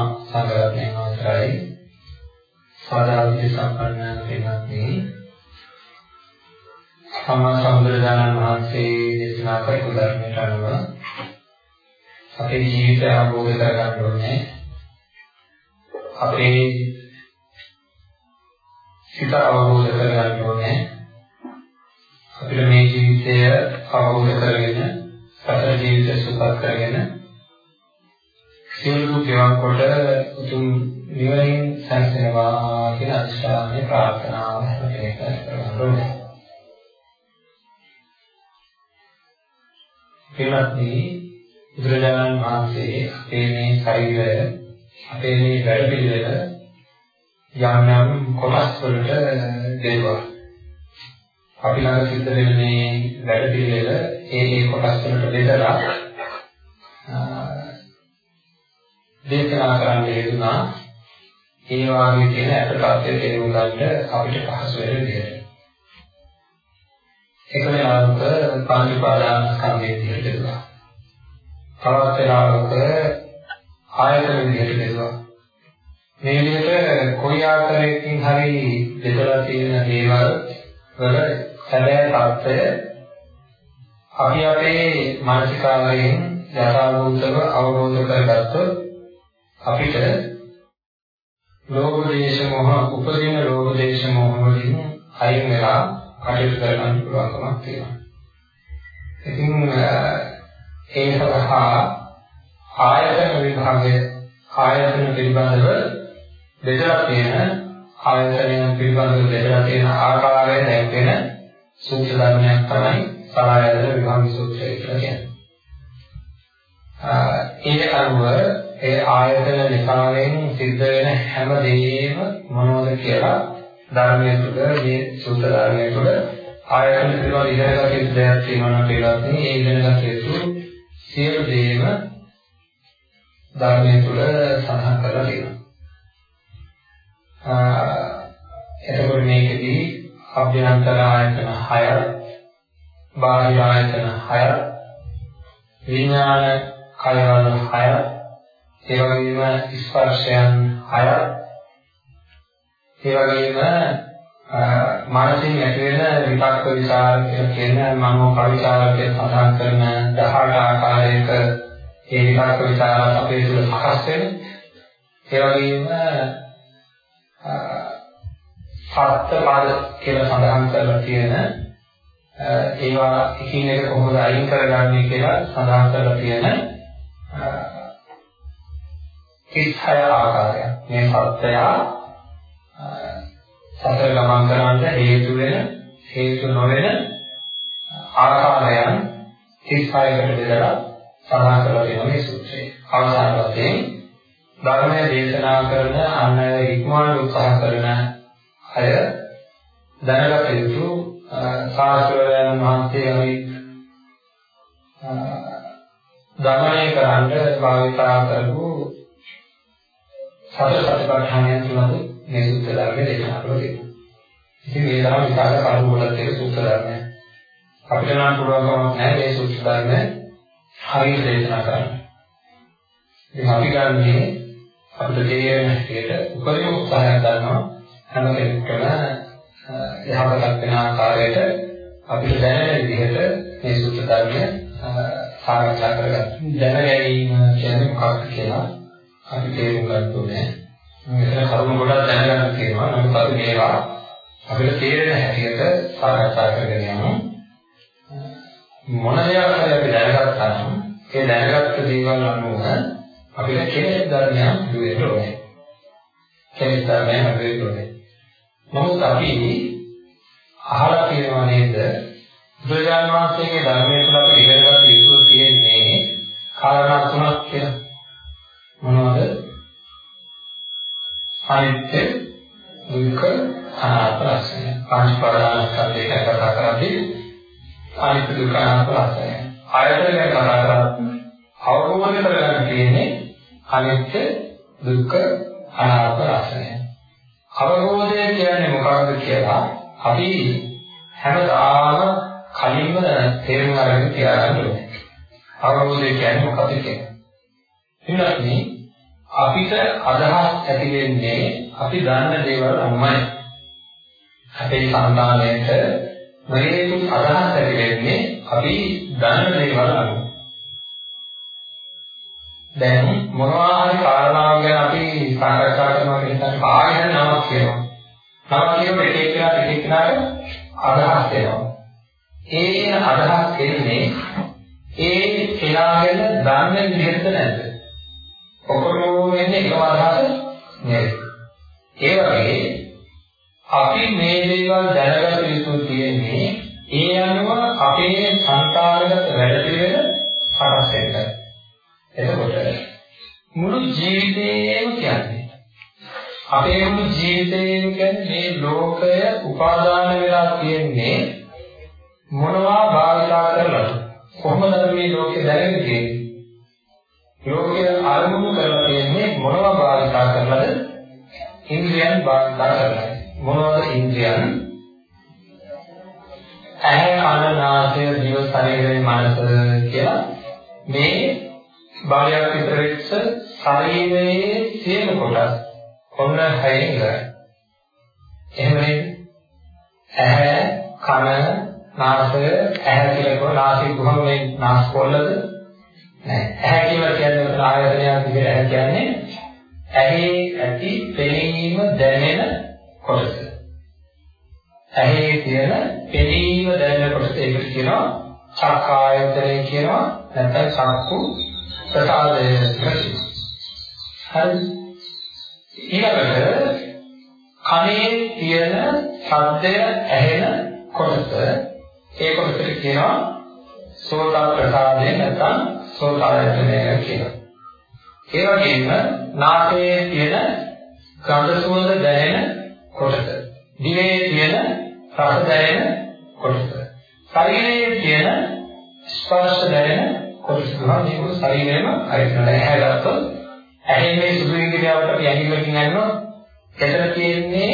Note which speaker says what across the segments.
Speaker 1: මහා සංඝරත්නයන් අවසරයි සාදාවිද සම්පන්න පින්වත්නි සම්මා සම්බුදුරජාණන් වහන්සේ දේශනා කරපු ධර්මයට අනුව අපේ ජීවිතය අවබෝධ කරගන්න ඕනේ. අපේ සිත අවබෝධ කරගන්න ඕනේ. අපිට මේ ජීවිතය අවබෝධ කරගෙන සතර ජීවිතය සුපත් කරගෙන සියලු ගෙවන් කොට උතුම් නිවනින් සැනසෙනවා කියන අදිෂ්ඨානයේ ප්‍රාර්ථනාව හැම කෙනෙක්ම කරගන්න ඕනේ. එවත්නි බුදුරජාණන් වහන්සේ අපේ මේ ශරීරය අපේ මේ වැඩ පිළිවෙල යම් යම් කොටස් වලට දෙනවා. අපි ළඟ සිද්ධ වෙන මේ වැඩ පිළිවෙල ඒ ඒ කොටස් වලට බෙදලා දේශනා කරන්න හේතුණා ඒ වාගේ තියෙන අපටපත්ය තේරුම් ගන්න අපිට පහසු වෙන විදිහට. එකම ආරම්භ පාණිපාදාන සංකේතය දෙදුවා. තවත් වෙලාවක ආයතන විදිහට දෙදුවා. මේ විදිහට කොයි ආකාරයකින් හරි දෙදලා තියෙන දේවල් වල හැබැයි තත්ත්වය අපි අපේ මානසිකාවයෙන් යථාභූතව අවබෝධ කරගත්තොත් අපිට ලෝභ දේශ මොහ උපදින ලෝභ දේශ මොහ වලින් අයින් වෙලා කටයුතු කරගන්න පුළුවන්කමක් තියෙනවා. ඉතින් ඒ සඳහා ආයතන විභාගය ආයතන පිළිබඳව බෙදලා තියෙන ආයතනයන් පිළිබඳව බෙදලා තියෙන ආකාරය දැක්වෙන සූත්‍ර ධර්මයක් තමයි සලායතන විභාග සූත්‍රය කියලා කියන්නේ. ඒ අනුව ඒ ආයතන නිකායෙන් සිද්ධ වෙන හැම දෙයක්ම මොනවද කියලා ධර්මයේ තුල මේ සූත්‍ර ධර්මයේ තුල ආයතන පිළිබඳ ඉගෙනගත යුතු දෙයක් තියෙනවා නම් ඒවත් මේ ඉගෙනගත යුතු සියලු දේම ධර්මයේ තුල සඳහන් කරලා තියෙනවා. එතකොට මේකෙදී අභ්‍යන්තර ආයතන 6 බාහිර ආයතන 6 විඥාන කයවල 6 ඒ වගේම ස්පර්ශයන් 6 ඒ වගේම මානසික ඇති වෙන විපක්ක විචාර කියලා කියන මනෝ පරිචාරකය සඳහන් කරන 18 ආකාරයක ඒ විපක්ක විචාර අපේ තුළ සකස් වෙන ඒ වගේම සත්‍ය පාද කියලා සඳහන් කරලා තියෙන ඒවා එකින් එක කොහොමද අයින් කරගන්නේ කියලා සඳහන් කරලා තියෙන 36 ආකාරයක් මේ සත්‍යය සතර ගමන් කරන්න හේතු වෙන හේතු නොවන ආකාරයන් 36කට බෙදලා සඳහන් කරලා තියෙනවා මේ සූත්‍රයේ. අවසාන වශයෙන් ධර්මයේ දේශනා කරන අන්න ඉක්මවන උත්සාහ කරන අය දැනගත යුතු ශාස්ත්‍රවේදයන් වහන්සේගේ දමනය කරන්න භාවිතා කරපු සතර සතිපට්ඨානයන් තුනද මේ සූත්‍ර ධර්මයේ දේශනා කරලා තියෙනවා. ඉතින් මේ තරම් විශාල කරුණු වල තියෙන සූත්‍ර ධර්මය. අපිට නම් පුළුවන්කමක් නැහැ මේ සූත්‍ර ධර්මය හරියට දේශනා කරන්න. ඉතින් අපි ගන්නේ අපිට තේරෙන හැටියට උපරිම උත්සාහයක් ගන්නවා හැම කෙනෙක්ටම යහපතක් වෙන ආකාරයට අපිට දැනෙන විදිහට මේ සූත්‍ර ධර්මය සාකච්ඡා කරගන්න. දැන ගැනීම කියන්නේ මොකක්ද කියලා අපි තේරුම් ගන්න ඕනේ. මෙතන කරුණු ගොඩක් දැනගන්න තියෙනවා. නමුත් අපි මේවා අපිට තේරෙන හැටියට සාකච්ඡා කරගෙන යමු. මොන දේවල් හරි අපි දැනගත්තා නම් ඒ දැනගත්ත දේවල් අනුව අපිට කෙලෙස් ධර්මයන් දුවෙන්න ඕනේ. කෙලෙස් ධර්මයන් දුවෙන්න ඕනේ. නමුත් අපි අහලා තියෙනවා නේද? බුදුරජාණන් වහන්සේගේ ධර්මයේ තුල අපි ඉගෙන ගන්න යුතු තියෙන්නේ කාරණා තුනක් කියලා. මොනවද? අනිත්‍ය, දුක්ඛ, අනාත්ම ලක්ෂණ. පංච ප්‍රධාන ස්කන්ධය ගැන කතා කරද්දී අනිත්‍ය දුක්ඛ අනාත්ම ලක්ෂණ. ආයතන ගැන කතා කරද්දී අවබෝධ කරගන්න තියෙන්නේ අනිත්‍ය දුක්ඛ අනාත්ම ලක්ෂණය. අවබෝධය කියන්නේ මොකක්ද කියලා අපි හැමදාම කලින්ම තේරුම් අරගෙන තියාගන්න ඕනේ. අවබෝධය කියන්නේ මොකක්ද කියලා. එන්නත්නි අපිට අදහස් ඇති වෙන්නේ අපි දන්න දේවල් අනුමයි. අපේ සංකාලයට මේකු අදහස් ඇති වෙන්නේ අපි දන්න දේවල් අනුව. දැන් මොනවා හරි කාරණාවක් ගැන අපි සාකච්ඡා කරනවා කියන කාගෙන නමක් කියනවා. නමක් කියනකොට එක එක්කෙනාට එක එක්කෙනාට අදහස් දෙනවා. ඒ අදහස් එන්නේ ඒ කෙනාගෙන දන්න විදිහට නැද්ද? ඔක්කොම වෙන්නේ එකම අදහස නෙවෙයි. ඒ වගේ අපි මේ දේවල් දැනගත යුතු තියෙන්නේ ඒ අනුව අපේ සංකාරගත වැඩ පිළිවෙල සකස් වෙන්න. එතකොට මුළු ජීවිතේම කියන්නේ අපේ මුළු ජීවිතේම කියන්නේ මේ ලෝකය උපාදාන වෙලා තියෙන්නේ මොනවා භාවිතා කරලාද කොහොමද මේ ලෝකේ දැනෙන්නේ කියන්නේ ලෝකය අරමුණු කරලා තියෙන්නේ මොනවා භාවිතා කරලාද ඉන්ද්‍රියන් භාවිතා කරලා මොනවද ඉන්ද්‍රියන් ඇහැ කන නාසය දිව ශරීරය මනස කියලා මේ භාගයක් විතර වෙච්ච ශරීරයේ සියලු කොටස් ඔන්න හයෙන් ඉවරයි. එහෙම නේද? ඇහැ, කන, නාසය, ඇහැ කියලා කොහොම නාසය කොහොම මේ නාස් කොල්ලද? නෑ. ඇහැ කියලා කියන්නේ උතන ආයතනයක් විදිහට ඇහැ කියන්නේ ඇහි ඇති පෙනීම දැනෙන කොටස. ඇහි තියෙන පෙනීම දැනෙන කොටස ඒකට කියනවා චක්කායතනය කියනවා නැත්නම් චක්කු ප්‍රසාදය ප්‍රති. හරි. ඊළඟට කනේ තියෙන ශබ්දය ඇහෙන කොටස ඒ කොටසට කියනවා සෝත ප්‍රසාදය නැත්නම් සෝතායතනය කියලා. ඒ වගේම නාසයේ තියෙන ගඳ සුවඳ දැනෙන කොටස. දිවේ තියෙන රස දැනෙන කොටස. ශරීරයේ තියෙන ස්පර්ශ දැනෙන කොටස් ගන්න මේ මුළු ශරීරයම අයිතිලා ඇහැ ගත්තොත් ඇහි මේ සුදු ඉන්ද්‍රියාවට අපි ඇහිවකින් යනවා එතන තියෙන්නේ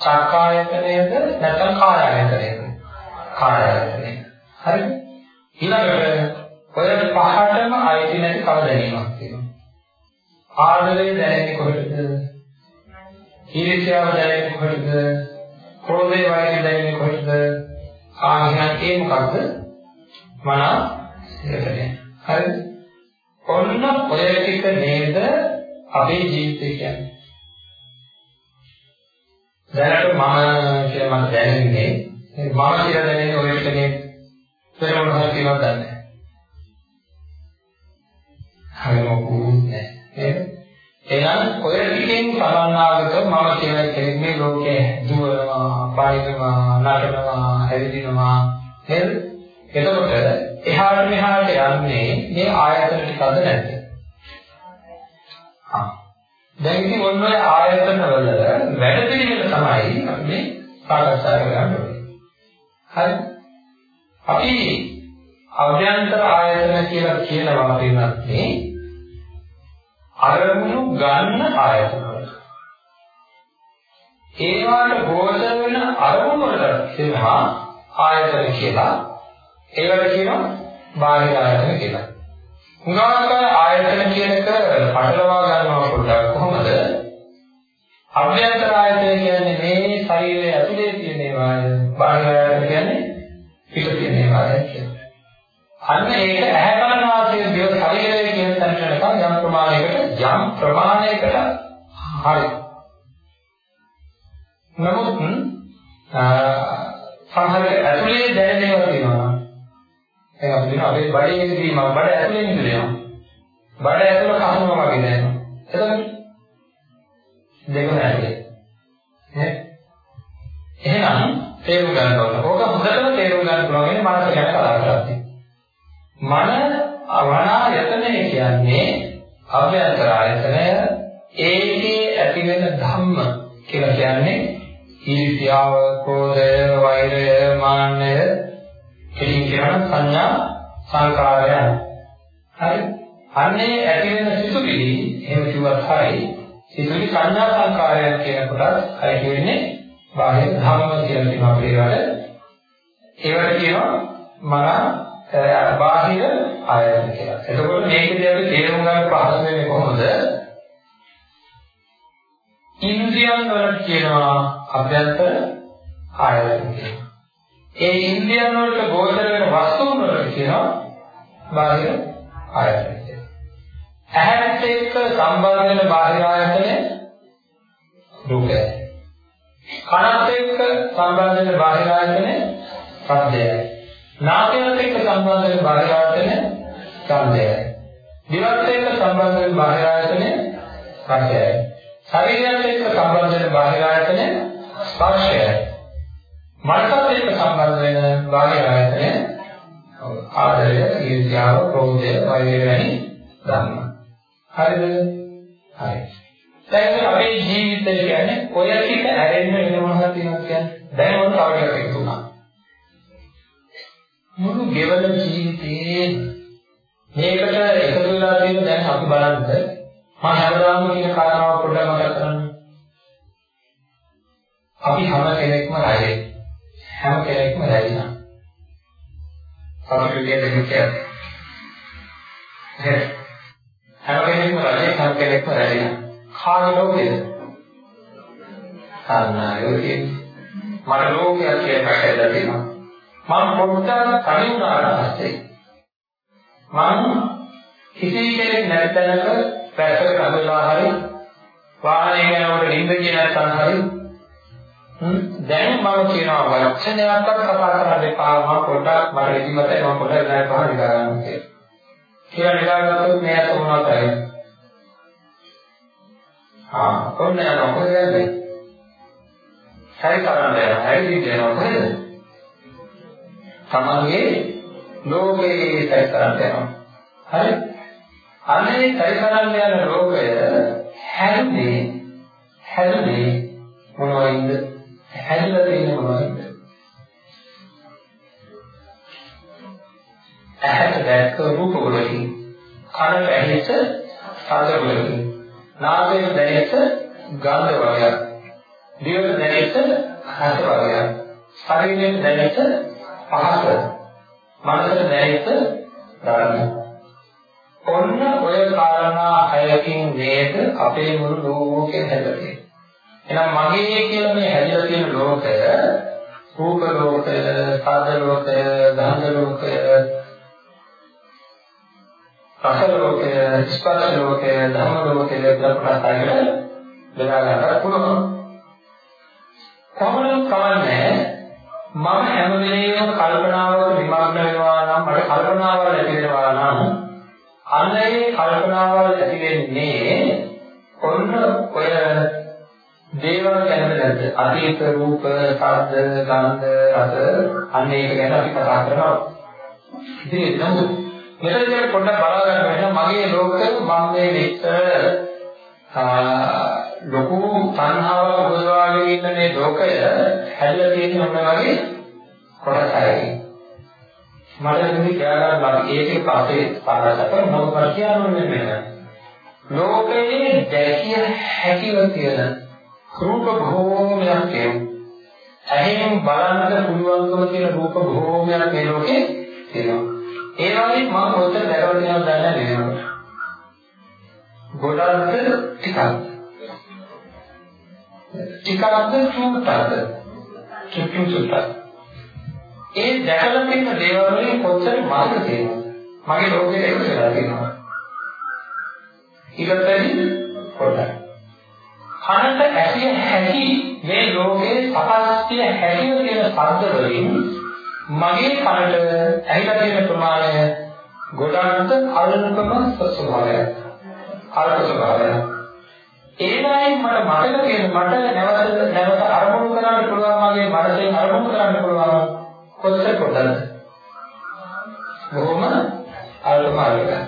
Speaker 1: චක්කායතනයද නැත්නම් කායායතනයද කායායතනය හරිද ඊළඟට ඔය පහටම අයිති නැති කව දැනීමක් තියෙනවා. ආදරය දැනෙන්නේ කොහෙද? ඊර්ෂ්‍යාව දැනෙන්නේ කොහෙද? ක්‍රෝධය වගේ දැනෙන්නේ කොහෙද? ආහන ඒ මොකක්ද? මන ඉරකනේ හරිද? ඔන්න ඔය ටික නේද අපේ ජීවිතය කියන්නේ. දැනට මම කියලා මට දැනෙන්නේ. මම කියලා දැනෙන්නේ ඔය ටික නේද? ඒක මොනවද කියලාද දන්නේ? නැහැ. හරි මොකුත් නැහැ. නේද? එහෙනම් ඔය ටිකෙන් සමන්නාගත මම කියලා කෙනෙක් මේ ලෝකේ දුවනවා, බයිනවා, නටනවා, හැදිනවා නේද? එතකොට එහාට මෙහාට යන්නේ මේ ආයතන ටිකද නැද්ද? ආ. දැන් ඉතින් ඔන්න ඔය ආයතන වල වැඩ පිළිවෙල තමයි අපි මේ සාකච්ඡා කරන්නේ. හරි. අපි අභ්‍යන්තර ආයතන කියලා කියනවා පින්නත් මේ අරමුණු ගන්න ආයතන වල. ඒවාට ගෝචර වෙන අරමුණු වලට කියනවා ආයතන කියලා ඒවට කියනවා බාහිර ආයතන කියලා. හුඟක් ආයතන කියන එක පටලවා ගන්නවා පොඩ්ඩක් කොහොමද? අභ්‍යන්තර ආයතන කියන්නේ මේ ශරීරය ඇතුලේ තියෙන ඒවාය. බාහිර ආයතන කියන්නේ පිට තියෙන ඒවාය කියන්නේ. අන්න ඒක ඇහැ කන නාසය දිව ශරීරය කියන තැනට යම් ප්‍රමාණයකට යම් ප්‍රමාණයකට හරි. නමුත් සමහර ඇතුලේ දැනෙන ඒවා තියෙනවා. දැන් අපි කියන අපේ බඩේ ඉඳීමක් බඩ ඇතුලේ ඉඳලා බඩ ඇතුළ කහනවා වගේ දැනෙනවා. එතකොට දෙකම ඇතුලේ. නේ? එහෙනම් තේරුම් ගන්න ඕන. ඕක හොඳටම තේරුම් ගන්න පුළුවන් වෙන්නේ මනස ගැන කතා කරද්දී. මන වනායතනය කියන්නේ අභ්‍යන්තර ආයතනය ඒකේ ඇති වෙන ධම්ම කියලා කියන්නේ ඊර්ෂ්‍යාව, ක්‍රෝධය, වෛරය, මාන්නය, කෙලින් කියන සංඥා සංකාරයන්. හරි. අන්නේ ඇති වෙන සිතුවිලි එහෙම කිව්වත් හරි. සිතුවිලි සංඥා සංකාරයන් කියන කොටස් හරි කියන්නේ බාහිර ධර්ම කියලා කියනවා අපේ ඒවට. ඒවට කියනවා මන බාහිර ආයතන කියලා. එතකොට මේකදී අපි තේරුම් ගන්න පහසු වෙන්නේ කොහොමද? ඉන්ද්‍රියන් වලට කියනවා අභ්‍යන්තර ආයතන කියලා. ඒ ඉන්ද්‍රියන් වලට ගෝචර වෙන වස්තුන් වලට කියනවා බාහිර ආයතන කියලා. ඇහැත් එක්ක සම්බන්ධ වෙන බාහිර ආයතනය රූපය. කනත් එක්ක සම්බන්ධ වෙන බාහිර ආයතනය ශබ්දයයි. නාසයත් එක්ක සම්බන්ධ වෙන බාහිර ආයතනය ඡන්දයයි. දිවත් එක්ක සම්බන්ධ වෙන බාහිර ආයතනය රසයයි. ශරීරයත් එක්ක සම්බන්ධ වෙන බාහිර ආයතනය ස්පර්ශයයි. මනසත් එක්ක සම්බන්ධ වෙන බාහිර ආයතනය ආදරය, ඊර්ෂ්‍යාව, ක්‍රෝධය, වෛරය වැනි ධර්ම. හරිද? හරි. දැන් අපේ ජීවිතය කියන්නේ ඔය ටික ඇරෙන්න වෙන මොනවද තියෙනවද කියන්නේ? දැන් ඔන්න තව එකක් එකතු වුණා. මුළු ගෙවල ජීවිතේ මේකට එකතු වෙලා තියෙන දැන් අපි බලන්න මම හැමදාම කියන කාරණාව පොඩ්ඩක් මතක් කරන්න. අපි හැම කෙනෙක්ම රැඳේ. හැම කෙනෙක්ම රැඳිනා. අපිට කියන්නේ කියන්නේ. හැම කෙනෙක්ම රැඳේ හැම කෙනෙක්ම රැඳිනා. කාගේ ලෝකෙද? කර්ණායෝ කියන්නේ. මට ලෝකයක් කියලා පැහැදිලා තියෙනවා. මම පොඩ්ඩක් කලින් උනාට පස්සේ මම කිසි කෙනෙක් නැති තැනක පැත්තකට අදලා හරි වාහනේ යනකොට නිින්ද කියන නැත්නම් හරි දැන් මම කියනවා වචනයක්වත් කතා කරන්න එපා මම පොඩ්ඩක් මට ඉදිමතේ මම පොඩ්ඩක් නෑ පහ නිකා ගන්න කියලා. කියලා නිකාගත්තොත් මේ අත මොනවද කරන්නේ? ආ කොන්න යනවා කොහෙද යන්නේ? හරි කරන්න යනවා හරි දිගනවා කොහෙද? තමන්ගේ ලෝකේ සැර කරන්න යනවා. හරි? අනේ සැර කරන්න යන ලෝකය හැදුනේ හැදුනේ මොනවයින්ද? හැදලා තියෙන්නේ මොනවයින්ද? ඇහැට දැක්ක රූප වලින් කනට ඇහිච්ච ශබ්ද වලින් නාසයෙන් දැනෙච්ච ගන්ධ වර්ගයක් දිවට දැනෙච්ච රස වර්ගයක් ශරීරයෙන් දැනෙච්ච පහස මනසට දැනෙච්ච ධර්ම. ඔන්න ඔය කාරණා හයකින් නේද අපේ මුළු ලෝකෙ හැදලා තියෙන්නේ. එහෙනම් මගේ කියලා මේ හැදලා තියෙන ලෝකය රූප ලෝකය, සාද ලෝකය, ගන්ධ ලෝකය, රස ලෝකය, ස්පර්ශ ලෝකය, ධම්ම ලෝකය කියලා ප්‍රකාශ බෙදා ගන්නට පුළුවන්. කොහොමද කවන්නේ මම හැම වෙලේම කල්පනාවක නිමග්න වෙනවා නම් මට කල්පනාවල් ඇති වෙනවා නම් අන්න ඒ කල්පනාවල් ඇති වෙන්නේ ඔන්න ඔය දේවල් ගැනද? නැද්ද අතීත රූප, ශබ්ද, ගන්ධ, රස අන්න ඒක ගැන අපි කතා කරනවා. ඉතින් නමුත් මෙතනදී පොඩ්ඩක් බලා ගන්න වෙන මගේ ලෝක මම මේ විතර ලොකු තණ්හාවක් උපදවාගෙන ඉන්න මේ ලෝකය හැදලා තියෙන මොන වගේ කොටසයි. මට දෙවි කියලා ගන්න ඒකේ පස්සේ පාරකට මොකක් කර කියන්නේ මෙන්න. ලෝකයේ දැකිය හැකිව තියෙන රූප භෝමයක් තියෙනවා. ඇහෙන් බලන්නට පුළුවන්කම තියෙන රූප භෝමයක් මේ ලෝකේ තියෙනවා. ඒ වගේ මම ඔතන දැකලා තියෙනවද දන්නේ නැහැ. ගොඩක් ටිකක් ටිකක්ද චූටද චුට්ටු චුට්ටක්. ඒ දැකලා තියෙන දේවල් වලින් කොච්චර මාර්ග තියෙනවද? මගේ ලෝකයේ ඒක වෙලා තියෙනවා. ඊළඟටදී පොඩ්ඩක්. කනට ඇසිය හැකි මේ ලෝකයේ සකස්තිය හැකිව තියෙන ශබ්ද වලින් මගේ කනට ඇහිලා තියෙන ප්‍රමාණය ගොඩාක් අල්පම ස්වභාවයක්. අල්ප ස්වභාවයක්. ඒ වයින් මට මතක තියෙන මට නැවත නැවත අරමුණු කරන්න පුළුවන් වගේ මනසෙන් අරමුණු කරන්න පුළුවන් කොච්චර පොඩද? බොහොම අල්පම අල්පයි.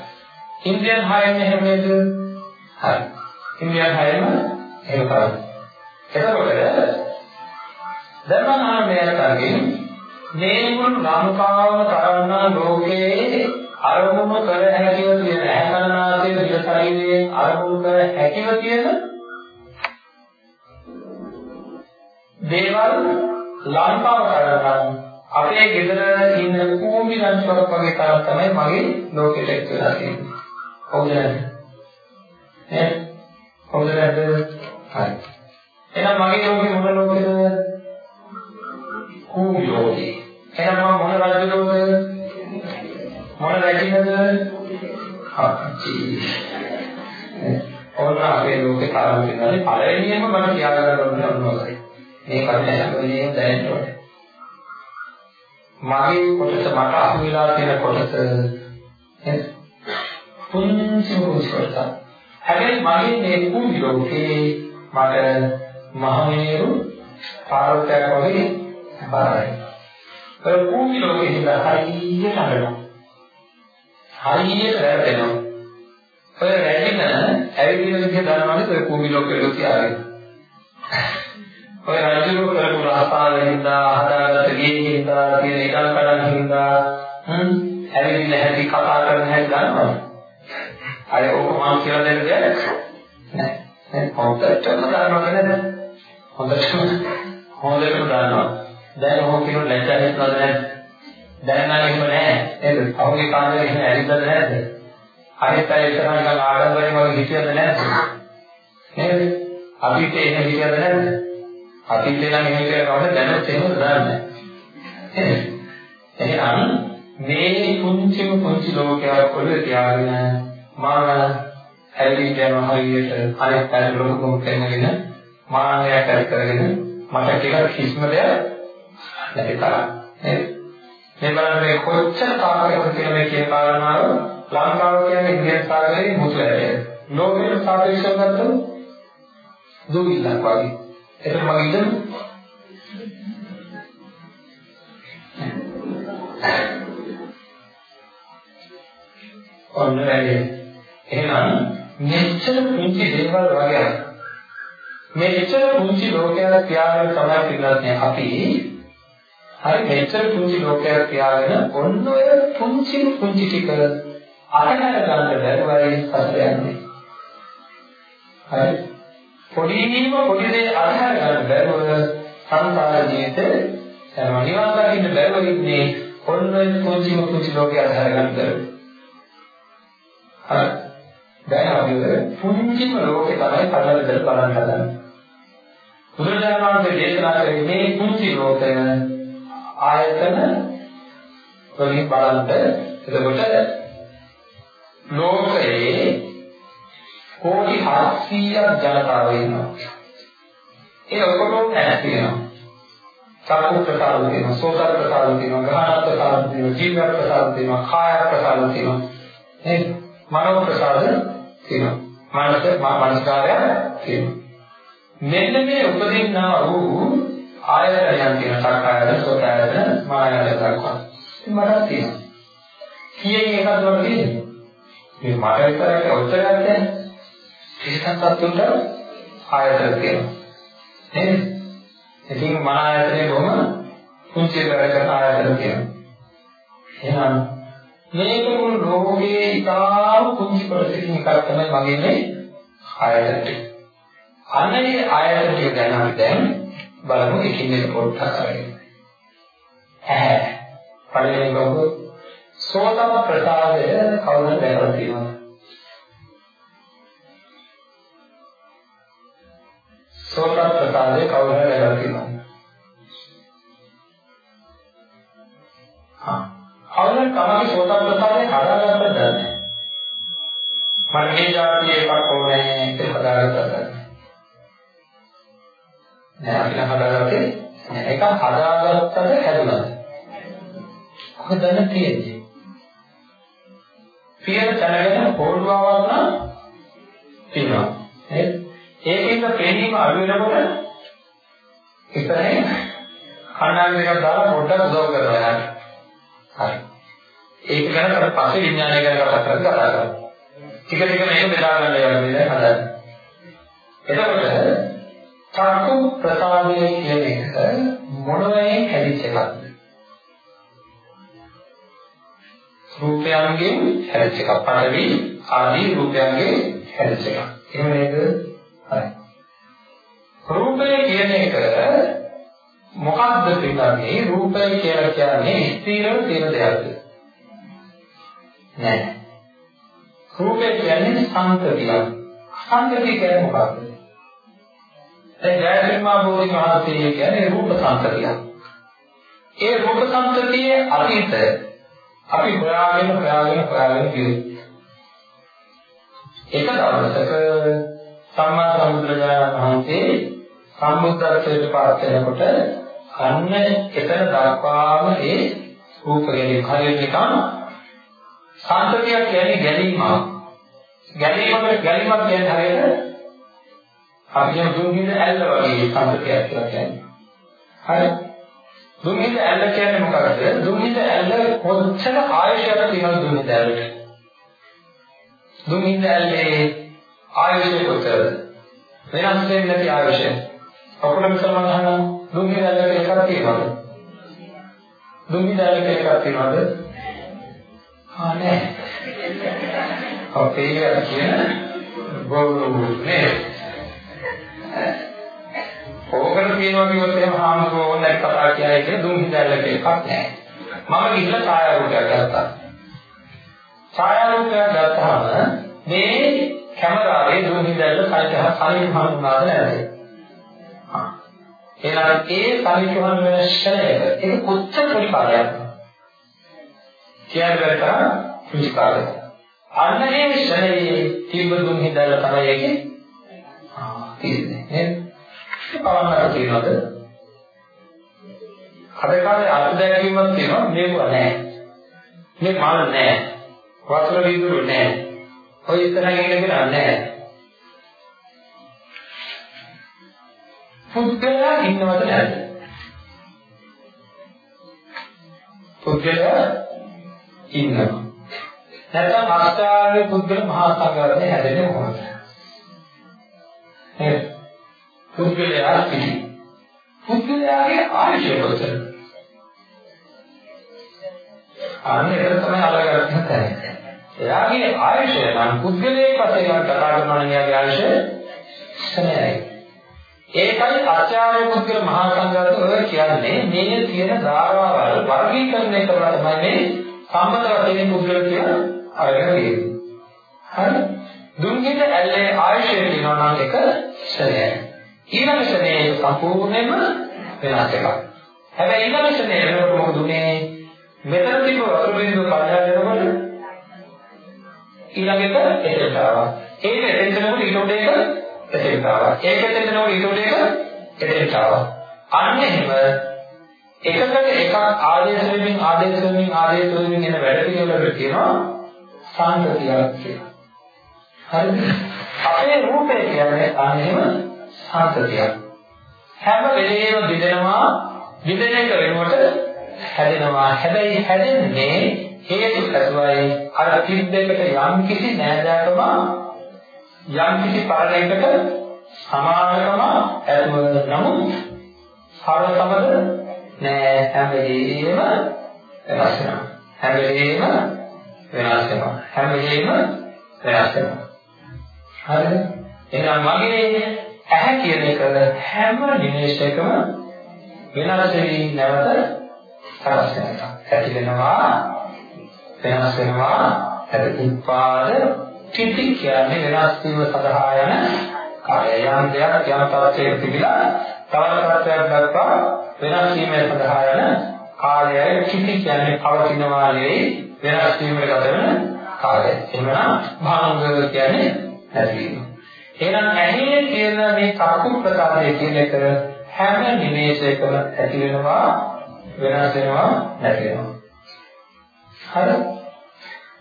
Speaker 1: ඉන්දියන් හයෙන් එහෙම නේද? හරි. ඉන්දියන් හයෙම එහෙම කරන්නේ. එතකොට දැන් මම ආන්නේ අරගෙන මේ මුළු ලංකාවම තරන්නා ලෝකයේ අරමුණු කර හැකිව තියෙන ඇහැකරනාදී දිල ශරීරයේ අරමුණු කර හැකිව තියෙන දේවල් ලංකාව කරගන්න අපේ ගෙදර ඉන්න කූඹි රංචුවක් වගේ තරම් තමයි මගේ ලෝකෙට එක් වෙලා තියෙන්නේ. හවුද නැද්ද? ඈ හවුද නැද්ද? හරි. එහෙනම් මගේ ලෝකෙ මොන ලෝකෙද? කූඹි ලෝකේ. එහෙනම් මම මොන රජුද? මොන රැකිනද? අපච්චි. ඔන්න අපේ ලෝකේ කාරණා වෙනවානේ පළවෙනියම මම කියාගන්න ඕනේ ඔන්නෝසයි. මේ කර්මය හැමෝම දැනෙන්න ඕනේ. මගේ කොටස මට අහු වෙලා තියෙන කොටස පුංචි පුංචි කොටස. හැබැයි මගේ මේ කුංචි ලෝකේ මට මහමේරු පාරවතයක් වගේ බාරයි. ඒ කුංචි ලෝකේ ඉඳලා හරියට අරනවා. හරියට වැරදෙනවා. ඔය වැරදින ඇවිදින විදිහ දන්නවනේ ඔය කුඹි ලෝකෙලෝ තියාගෙන. ඔය රජු කරපු රහතාවෙන්දා හදාගත්ත ගේකින්දා තියෙන ඉඩම් කඩන් හින්දා හ්ම් ඇවිදින හැටි කතා කරන හැටි දන්නවද? අය ඕක මම කියලා දෙන්න දෙයක් නෑ. දැන් හොඳටම දන්නවද නේද? හොඳටම හොඳටම දන්නවා. දැන් ඕක කියන ලැජ්ජා හිතනවද නැද්ද? දැන් නම් එහෙම නැහැ. නේද? කවුගේ කාමරේ එහෙම ඇරිද්දද නැද්ද? අනිත් අය ඉතන නිකන් ආඩම්බරයෙන් වගේ හිටියද නැද්ද? නේද? අපිට එහෙම හිටියද නැද්ද? අතීතේ නම් එහෙම කරනකොට දැනුත් එහෙම දන්නේ එහෙනම් මේ පුංචිම පුංචි ලෝකයක් පොළවේ තියාගෙන මාන ඇවිත් යන හරියට අනිත් අය ලෝකෙම කරනගෙන මානයක් ඇති කරගෙන මට ටිකක් හිස්ම දෙයක් නැති තරම් නේද? මේ බලන්න මේ කොච්චර කාර්යයක් කියලා මේ කියන කාරණාව ලංකාව කියන්නේ ඉන්දියන් සාගරයේ මුතු ඇලය. ලෝකෙට සාපේක්ෂව ගත්තොත් දුවිලක් වගේ. ඒක මම ඉතින් ඔන්න වැඩි. එහෙනම් මෙච්චර පුංචි දේවල් වගේ මෙච්චර පුංචි ලෝකයක් තියාගෙන තමයි පිළිගන්නේ අපි හරි මෙච්චර පුංචි ලෝකයක් තියාගෙන ඔන්න ඔය පුංචි පුංචි ටික අරගෙන ගන්න බැරුවයි සතර යන්නේ. හරි පොඩි නීම පොඩි දේ අරගෙන ගන්න බැරුව සංසාර ජීවිතේ යනවා නිවන් දකින්න බැරුව ඉන්නේ ඔන්න ඔය පුංචි පුංචි ලෝකයක් අරගෙන ගන්න බැරුව. හරි දැන් අපි පුංචිම ලෝකේ තමයි කඩලා බෙදලා බලන්න හදන්නේ. බුදුරජාණන් වහන්සේ දේශනා කරේ මේ පුංචි ලෝකය ආයතන වලින් බලන්න එතකොට ලෝකයේ කෝටි 700ක් ජනතාව ඉන්නවා. ඒ ඔක්කොම නැහැ තියෙනවා. චක්කු ප්‍රසාද තියෙනවා, සෝත ප්‍රසාද තියෙනවා, ගාහන ප්‍රසාද තියෙනවා, ජීව ප්‍රසාද තියෙනවා, කාය ප්‍රසාද තියෙනවා. නේද? මනෝ ප්‍රසාද තියෙනවා. මානස මානසිකාරය තියෙනවා. මෙන්න මේ උපදින්නා වූ ආයතනයන් තියෙන සක්කායන සෝතායතන මායතන දක්වා. මට තියෙනවා. කීයෙන් එකක්ද වගේ තියෙන්නේ? මේ මට විතරක් උත්තරයක් නැහැ. කිසිසක් සතුන්ට ආයතන තියෙනවා. නේද? ඉතින් මන ආයතනයේ බොහොම කුංචි වැඩ කරන ආයතන තියෙනවා. එහෙනම් මේක මුළු ලෝකයේ ඉතාම කුංචි කොටසකින් එකක් තමයි මගේ මේ ආයතන. අනේ ආයතන ටික ගැන අපි දැන් බලමු එකින් එක පොඩ්ඩක් අරගෙන. ඇහැ. පළවෙනි ගොඩ සෝතම ප්‍රසාදය කවුරුද දැකලා තියෙනවද? සෝත ප්‍රසාදය කවුරුද දැකලා තියෙනවද? හා. කවුරුද තමයි සෝත ප්‍රසාදය හදාගත්තද නැහැ. මම මේ જાතියේ එකක් ඕනේ ඒක හදාගත්තද? නෑ අපි නම් හදාගත්තේ නෑ ඒක හදාගත්තද හැදුනද කොහොමද දැන් තියෙන්නේ පියන දැනගෙන පොළොවක් නම් තියෙනවා. නේද? ඒකෙන් පෙනීම අඩු වෙනකොට ඉතින් කණ්ණාඩි දෙකක් දාලා පොඩ්ඩක් උදව් කරනවා යන්න. හරි. ඒක ගැන අර පස්සේ විඥානය ගැන කතා කරද්දී කතා කරමු. ටික ටික මේක බෙදා ගන්න යනවා නේද හදන්න. එතකොට චක්කු ප්‍රසාදය කියන එක මොනවයින් හැදිච්ච එකක්ද? රූපයන්ගෙන් හැදිච්ච එකක්. පඩවි ආදී රූපයන්ගෙන් හැදිච්ච එකක්. එහෙම නේද? හරි. රූපය කියන එක මොකක්ද පිටන්නේ? රූපය කියලා කියන්නේ ස්ථිරව තියෙන දෙයක්ද? නෑ. රූපය කියන්නේ සංකතියක්. සංකතිය කියන්නේ මොකක්ද? දැන් ජයශ්‍රීමා බෝධි මහත්මිය කියන්නේ රූප සංකතියක්. ඒ රූප සංකතියේ අතීත අපි හොයාගෙන හොයාගෙන හොයාගෙන ගියේ. එක දවසක සම්මා සම්බුදුරජාණන් වහන්සේ සම්බුද්ධත්වයට පත් වෙනකොට අන්න එතන දක්වාම ඒ රූප ගැනීම හරියට නිකන් සංකතියක් කියන්නේ ගැනීමක්. ගැනීමකට ගැනීමක් කියන්නේ හරියට අපි කියන දුන්හිඳ ඇල්ල වගේ සංකතියක් කියලා කියන්නේ. හරි. දුන්හිඳ ඇල්ල කියන්නේ මොකක්ද? දුන්හිඳ ඇල්ල කොච්චර ආයශයක් තියෙනවද දුන්හිඳ ඇල්ලට? දුන්හිඳ ඇල්ලේ ආයශය කොච්චරද? වෙනස් වෙන්නේ නැති ආයශය. අකුල මුසල්මාන් අහනවා දුන්හිඳ ඇල්ලට එකක් තියෙනවද? දුන්හිඳ ඇල්ලට එකක් තියෙනවද? ආ නෑ. අපේ කියන බොරු නේ ඕකට කියනවා කිව්වොත් එහෙම හාමුදුරුවෝ ඕන නැති කතා කියයි කියලා දුම් හිතැල්ලට එකක් නැහැ. මම ගිහිල්ලා ඡායාරූපයක් ගත්තා. ඡායාරූපයක් ගත්තාම මේ කැමරාවේ දුම් හිතැල්ල කල්පහ කලින් හඳුනාද නැද්ද? හා. එහෙනම් ඒ කලින් වෙන ශ්‍රේණියක ඒක කොච්චර පොඩි කාර්යයක්ද? කියන්නේ බැලුවා පුංචි කාර්යයක්. අන්න ඒ ශ්‍රේණියේ තිබ්බ දුම් හිතැල්ල තමයි ඒකේ තියෙන්නේ නේද? පවන්නට තියෙනවද? අද කාලේ අර්ථ දැක්වීමක් තියෙනවා මේක නැහැ. මේ මල් නැහැ. වතුර වීදුරු නැහැ. ඔය ඉතරන් ඉන්නගෙන නැහැ. පුද්ගලයා ඉන්නවද නැද්ද? පුද්ගලයා ඉන්නවා. නැත්නම් අෂ්ටාංග පුද්ගල මහා සංඝරත්නය හැදෙන්නේ කොහොමද? නේද? පුද්ගලයා පිළි. පුද්ගලයාගේ ආයුෂ කොච්චරද? අන්න ඒක තමයි අලගන්න තැන. එයාගේ ආයුෂය නම් පුද්ගලයේ වශයෙන් කතා කරනවා නම් එයාගේ ආයුෂය සමයයි. ඒකයි ආචාර්ය පුද්ගල මහා සංඝරත්න ඔය කියන්නේ මේ තියෙන ධාරාවල් වර්ගීකරණය කරලා තමයි මේ සම්මත වශයෙන් පුද්ගල කියලා අරගෙන තියෙන්නේ. හරි? දුන්හිඳ ඇල්ලේ ආයුෂය කියනවා නම් එක ශ්‍රේණියයි. ඊළඟ ශ්‍රේණිය සම්පූර්ණයෙන්ම වෙනස් එකක්. හැබැයි ඊළඟ ශ්‍රේණිය වෙනකොට මොකද උනේ? මෙතන තිබ්බ වතුර බිඳුව කඩලා යනකොට ඊළඟට එතෙන්ට ආවා. ඒක එතෙන්ට යනකොට ඊට උඩ එක එතෙන්ට ආවා. ඒක එතෙන්ට යනකොට ඊට උඩ එක එතෙන්ට ආවා. අන්න එහෙම එකකට එකක් ආදේශ වෙමින් ආදේශ වෙමින් ආදේශ වෙමින් එන වැඩ පිළිවෙලකට කියනවා සංකතියක් කියලා. හරිද? අපේ රූපය කියන්නේ අනේම සංකතියක්. හැම වෙලේම බෙදෙනවා බෙදෙන එක වෙනුවට හැදෙනවා. හැබැයි හැදෙන්නේ හේතු සතුවයි අර තිබ්බෙකට යම් කිසි නෑදෑකම යම් කිසි පාරයකට සමානකම ඇතුව නමුත් සරසමද නෑ හැම වෙලේම වෙනස් වෙනවා. හැම වෙලේම වෙනස් වෙනවා. හැම වෙලේම වෙනස් වෙනවා. හරිද? එහෙනම් මගේ ඇහැ කියන එක හැම නිමේෂයකම වෙනස් වෙවි නැවත සකස් වෙනවා. ඇති වෙනවා වෙනස් වෙනවා ඇති උත්පාද කිති කියන්නේ වෙනස් වීම සඳහා යන කායයන් දෙයක් යම් තත්ත්වයක තිබිලා තවත් තත්ත්වයක් දක්වා වෙනස් වීම සඳහා යන කාලයයි කිති කියන්නේ පවතිනවා නෙවෙයි වෙනස් වීමකට ගත වෙන කාලය. එහෙනම් භාංග කියන්නේ නැතිවීම. එහෙනම් ඇහි කියන මේ චක්කු ප්‍රකාශය කියන එක හැම නිමේෂයකම ඇති වෙනවා වෙනස් වෙනවා නැති වෙනවා. හරි.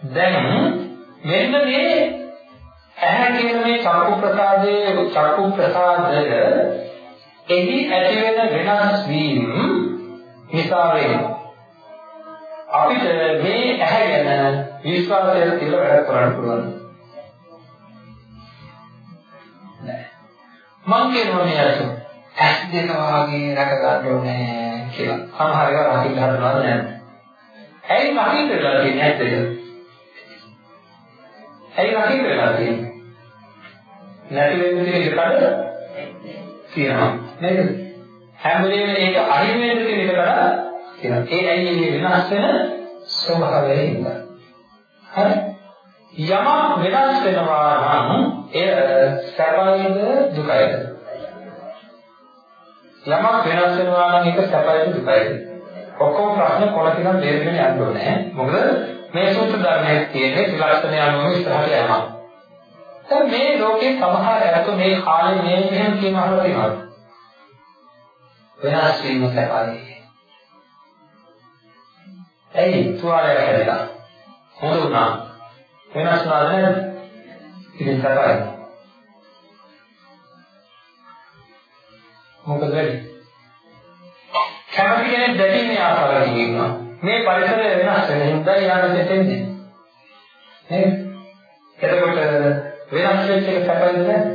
Speaker 1: දැන් මෙන්න මේ ඇහැ කියන මේ චක්කු ප්‍රසාදයේ චක්කු ප්‍රසාදය එහි ඇති වෙන වෙනස් වීම නිසා වෙනවා. අපිට මේ ඇහැ ගැන විශ්වාසය තියලා වැඩ කරන්න පුළුවන්. මං කියනවා මේ අර ඇස් දෙක වාගේ රැක ගන්න ඕනේ කියලා. සමහර ඒවා රකින්න හදනවද නැහැ. ඇයි රකින්න වෙලා තියෙන්නේ ඇස් දෙක? ඇයි රකින්න වෙලා තියෙන්නේ? නැති වෙන්නේ ඒකට කියනවා. නේද? හැම වෙලේම ඒක අහිමි වෙන්න තියෙන එකට කියනවා. ඒ ඇයි මේ වෙනස් වෙන ස්වභාවය ඉඳලා. හරි? යමක් වෙනස් වෙනවා නම් එය සැපයිද දුකයිද? යමක් වෙනස් වෙනවා නම් ඒක සැපයිද දුකයිද? ඔක්කොම ප්‍රශ්න කොලකින් දෙන්න යන්න ඕනේ. මොකද මේ සූත්‍ර ධර්මයේ තියෙන්නේ ත්‍රිලක්ෂණ අනුව ඉස්සරහට යනවා. දැන් මේ ලෝකේ සමහර අයත් මේ කාලේ මේ මෙහෙම කියන අහලා තියෙනවා. වෙනස් වීම සැපයි. ඇයි තුවාලය හැදලා හොඳ වුණා වෙනස් වුණාද නැද්ද ඉතින් සැපයි මොකද වෙන්නේ? කැමති කෙනෙක් දැකීමේ ආසාවකින් ඉන්නවා. මේ පරිසරය වෙනස් වෙන හින්දා යාට දෙන්නේ නේද? එතකොට වෙනස් වෙච්ච එක සැපයිද නැද්ද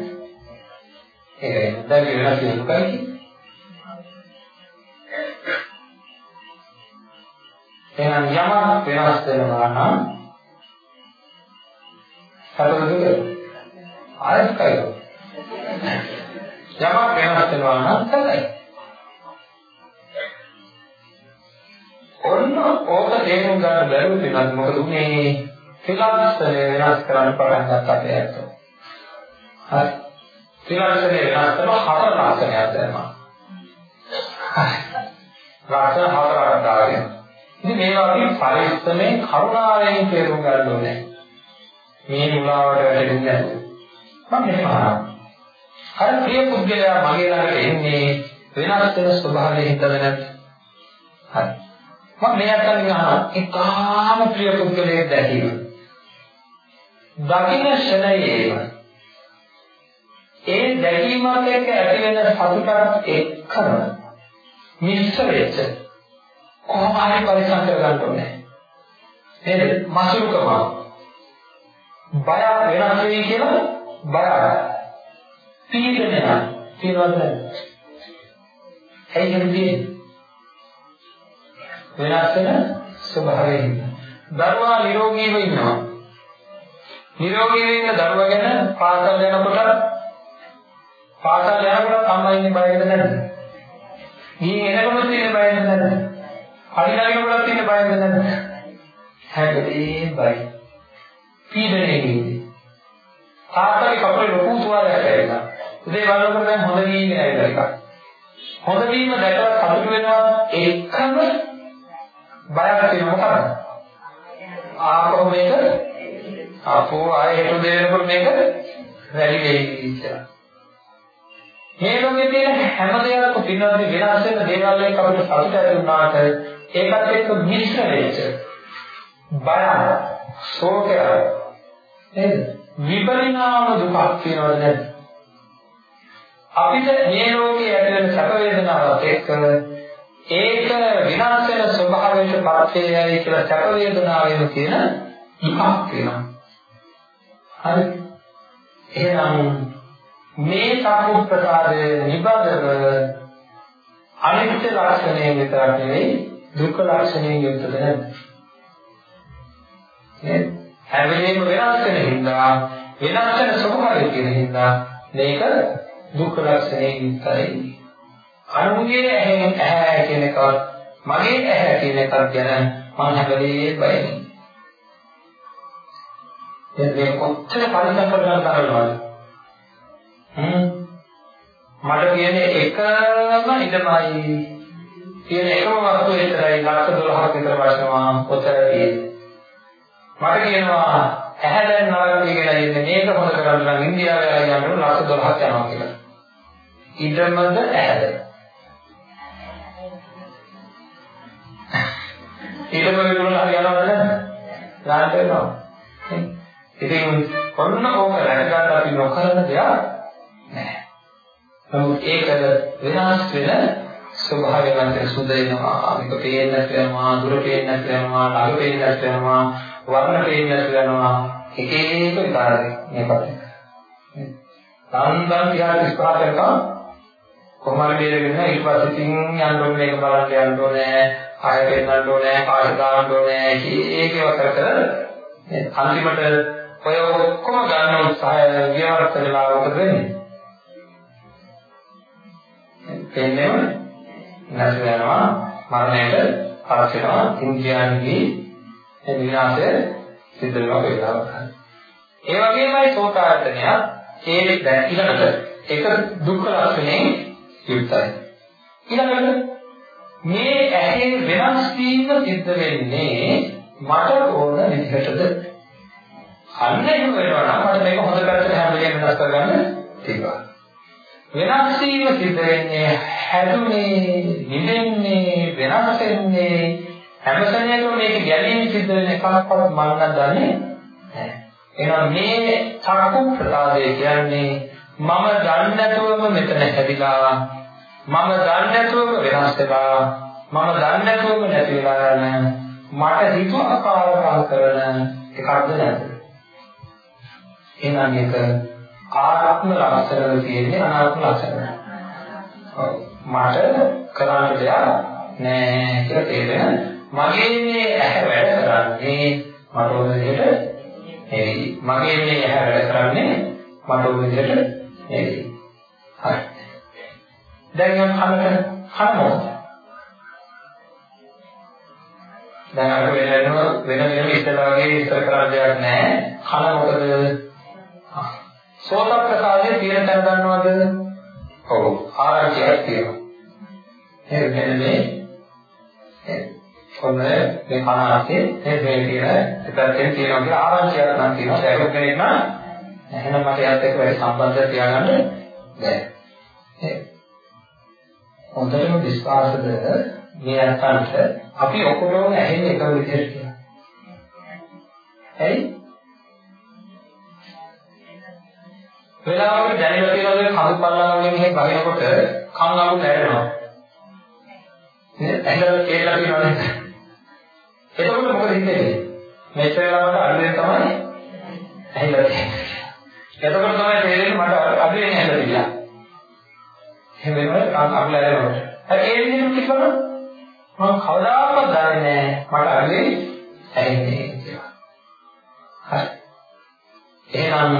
Speaker 1: ඒකයි දැන් වෙනස් වෙන මොකයි එහෙනම් යමක් වෙනස් වෙනවා නම් සතරදුක ආයතකය යමක් වෙනස් වෙනවා නම් සතරයි ඔන්න ඕක තේරුම් ගන්න බැරුව වෙනත් මොකද උනේ? ත්‍රිලක්ෂණය වෙනස් කරන්න පටන් ගත්ත අපේ ඇත්තෝ. හරි. ත්‍රිලක්ෂණය වෙනස් කරන හතර ලක්ෂණයක් දැම්මා ලක්ෂණ හතරක් දාගෙන ඉතින් මේ වගේ පරිස්සමෙන් කරුණාවෙන් තේරුම් ගන්න ඕනේ. මේ මුලාවට වැටෙන්නේ නැහැ. මම මෙහෙම අහනවා. අර ප්‍රිය පුද්ගලයා මගේ ළඟට එන්නේ වෙනස් වෙන ස්වභාවයෙන් හිතද නැද්ද? හරි. මම මේ අතරින් අහනවා ඒකාම ප්‍රිය පුද්ගලයෙක් දැකීම. දකින්න ශරණයේම ඒ දැකීමත් එක්ක ඇති වෙන සතුටත් එක්කම මිශ්‍ර වෙච්ච කොහොම හරි පරිසම් කරගන්න ඕනේ. නේද? මසුරුකම. බය වෙනස් වෙයි කියලා බය. පීඩනය කියනවාද? ඇයි කියන්නේ? වෙනස් වෙන ස්වභාවයෙන්. දරුවා නිරෝගීව ඉන්නවා. නිරෝගීව ඉන්න දරුවා ගැන පාසල් යනකොට පාසල් යනකොට අම්මා ඉන්නේ බයද නැද්ද? ගිහින් එනකොට තියෙන බයද නැද්ද? හරියගෙන වලත් තියෙන බයද නැද්ද? හැබැයි බයි. පීඩනයේ ඉන්නේ. තාත්තගේ කපලේ ලොකු තුවාලයක් ඇවිල්ලා. උදේ බලනකොට දැන් හොඳ වීම ඇවිල්ලා එකක්. හොඳ වීම දැකලා සතුට වෙනවා එකම බයක් තියෙනවා මොකද? ආපහු මේක ආපහු ආයෙ හෙට දෙනකොට මේක රැලි වෙයි කියලා. මේ ලෝකේ තියෙන හැම දෙයක්ම පින්නවත් වෙනස් වෙන දේවල් එක්ක අපිට සතුට ඇති වුණාට ඒකත් එක්ක මිශ්‍ර වෙච්ච බය ශෝකය නේද විපරිණාම දුකක් කියනවද නැද්ද අපිට මේ ලෝකයේ ඇති වෙන සැප වේදනාවත් එක්ක ඒක විනාශ වෙන ස්වභාවයට පත්‍යයයි කියලා සැප වේදනාවෙම කියන දුකක් වෙනවා හරි එහෙනම් මේ සම්පූර්ණ ප්‍රකාරයේ නිබඳව අනිත්‍ය ලක්ෂණය විතරක් නෙවෙයි දුක්ඛ ලක්ෂණයෙන් යුක්තද නැද්ද? නේද? හැම වෙලේම වෙනස් වෙන හින්දා වෙනස් වෙන ස්වභාවය තියෙන හින්දා මේක දුක්ඛ ලක්ෂණයෙන් යුක්තයි. අනුගේ ඇහැ ඇහැ කියන එක මගේ ඇහැ කියන එකක් ගැන මම හැම වෙලේම බයයි. දැන් මේ කොච්චර පරිසම් කරගන්න තරවලද? හ්ම් මට කියන්නේ එකම ඉදමයි තියෙන එකම වස්තුව විතරයි ලක්ෂ 12ක් විතර වශයෙන් ඔතන තියෙන්නේ. මට කියනවා ඇහැ දැන් නරක කියලා ඉන්නේ මේක හොද කරන්න නම් ඉන්දියාවේ යන්න ලක්ෂ 12ක් යනවා කියලා. ඉදමද ඇහැද? ඉදම වල හරි යනවද නැද්ද? ලාන්ට වෙනවා. ඉතින් ඔන්න ඕක රැකගන්න අපි නොකරන දෙයක් නැහැ. නමුත් ඒක වෙනස් වෙන ස්වභාවයෙන් සුද වෙනවා, මේක පේන්නත් වෙනවා, දුර පේන්නත් වෙනවා, ළඟ පේන්නත් වෙනවා, වර්ණ පේන්නත් වෙනවා. එක එක විකාරයි මේකට. සාන්දන් තියාට ඉස්පහා කරනවා කොහොමද බේරෙන්නේ ඊට පස්සේ තින් යන්න ඕනේ මේක බලන්න යන්න ඕනේ ආයෙ වෙන්නන්න ඕනේ කාට දාන්න ඕනේ ඒකේව කර කර අන්තිමට ඔය ඔක්කොම ගන්න උත්සාහය විවෘත වෙලා මොකද වෙන්නේ? එන්නේම නැති වෙනවා මරණයට පත් වෙනවා ඉන්ද්‍රියන්ගේ ඒ විනාශය සිද්ධ වෙනවා වේලාවක්. ඒ වගේමයි සෝතායතනය ඒ දැන් ඊළඟට ඒක දුක්ඛ ලක්ෂණයෙන් යුක්තයි. ඊළඟට මේ ඇහි වෙනස් වීම සිද්ධ වෙන්නේ මට ඕන විදිහටද අන්න එහෙම වෙනවා නම් මට මේක හොඳ පැත්තට හැම වෙලේම වෙනස් කරගන්න තියෙනවා. වෙනස් වීම සිද්ධ වෙන්නේ හැදුනේ, නිදෙන්නේ, වෙනස් වෙන්නේ හැම සෙනෙකම මේක ගැලීම සිද්ධ වෙන එකක්වත් මම නම් දන්නේ නැහැ. එහෙනම් මේ චක්කු ප්‍රසාදය කියන්නේ මම දන්නේ නැතුවම මෙතන හැදිලා මම දන්නේ නැතුවම වෙනස් වෙලා මම දන්නේ නැතුවම නැති වෙලා යන මට හිතුවක්කාරකම් කරන එකක්ද නැද්ද? එහෙනම් ඒක ආත්ම ලක්ෂණ තියෙන්නේ අනාත්ම ලක්ෂණ. මට කරන්න දෙයක් නෑ කියලා තේරෙන මගේ මේ ඇහැ වැඩ කරන්නේ මට ඕන විදිහට නෙවෙයි. මගේ මේ ඇහැ වැඩ කරන්නේ මට ඕන විදිහට නෙවෙයි. හරි. දැන් යම් කනට කනමොත්. දැන් අර වෙනම වෙන වෙනම ඉස්සලා වගේ ඉස්සර කරන්න දෙයක් නෑ. කන මොකද සෝත ප්‍රසාදයේ තියෙන තැන දන්නවද? ඔව් ආරංචියක් තියෙනවා. ඒ කියන්නේ කොහොමද මේ කනාසේ මේ මේ තියෙන ඉතින් තියෙනවා කියලා ආරංචියක් නම් තියෙනවා. ඒක කෙනෙක් නම් එහෙනම් මට එයාත් එක්ක වැඩි සම්බන්ධයක් තියාගන්න බැහැ. හොඳටම විශ්වාසද මේ අන්තන්ට අපි ඔක්කොම ඇහෙන්නේ එක විදිහට කියලා. ඇයි? වෙලාවකට දැනෙලා තියෙනවා කඳු පල්ලාවකින් මෙහෙ බහිනකොට කන් අඟු නැරෙනවා. නේද? ඇඟවල කේලා තියෙනවා නේද? එතකොට මොකද හිතෙන්නේ? මේක වෙලාවට අඩුවෙන් තමයි ඇහිලා තියෙන්නේ. එතකොට තමයි තේරෙන්නේ මට අඩුවෙන් ඇහිලා තියෙනවා. එහෙම වෙනවද කන් අඟු නැරෙනකොට. හරි ඒ විදිහට කිව්වම මම කවදාකවත් දන්නේ නැහැ මට අඩුවෙන් ඇහෙන්නේ කියලා. හරි. එහෙනම්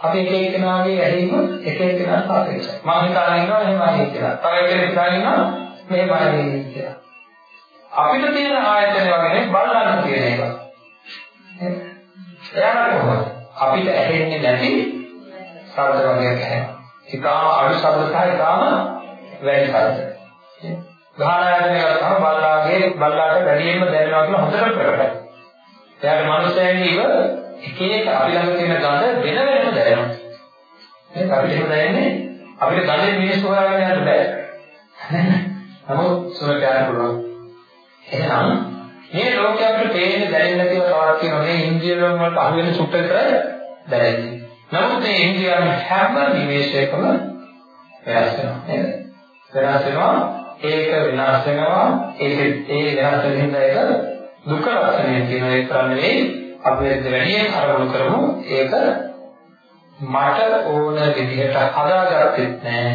Speaker 1: අපි එක එක්කෙනාගේ ඇහිම එක එක්කෙනාට සාපේක්ෂයි. මම හිතාගෙන ඉන්නවා එහෙම අහේ කියලා. තව එක්කෙනෙක් හිතාගෙන ඉන්නවා මෙහෙම අහේ කියලා. අපිට තියෙන ආයතන වගේ බලන්න තියෙන එක. එයාට කොහොමද? අපිට ඇහෙන්නේ නැති ශබ්ද වර්ගයක් ඇහෙනවා. ඊටාම අඩු ශබ්ද සහ ඊටාම වැඩි ශබ්ද. ගානායතනය ගත්තම බල්ලාගේ බල්ලාට වැඩියෙන්ම දැනෙනවා කියලා හොඳට ප්‍රකටයි. එයාට මනුස්සයන්ගේ ඉව එක එක අපි ළඟ තියෙන ගඳ වෙන වෙනම දැනෙනවා. නේද? අපිට එහෙම දැනෙන්නේ අපිට ගඳේ මිනිස්සු හොයාගෙන යන්න බෑ. නමුත් සුවයට යන්න පුළුවන්. එහෙනම් මේ ලෝකයේ අපිට පේන්නේ දැනෙන්නේ නැතිව තවත් තියෙනවා මේ ඉන්ද්‍රියයන් වලට අහු වෙන සුට්ට විතරයි දැනෙන්නේ. නමුත් මේ ඉන්ද්‍රියයන් හැම නිමේෂයකම වෙනස් වෙනවා නේද? වෙනස් වෙනවා ඒක විනාශ වෙනවා ඒක ඒ වෙනස් වෙන හින්දා ඒක දුක්ඛ ලක්ෂණය කියන එක කරන්නේ අපි වැඩියෙන් අරමුණු කරමු. ඒක මට ඕන විදිහට හදාගත්තෙත් නෑ.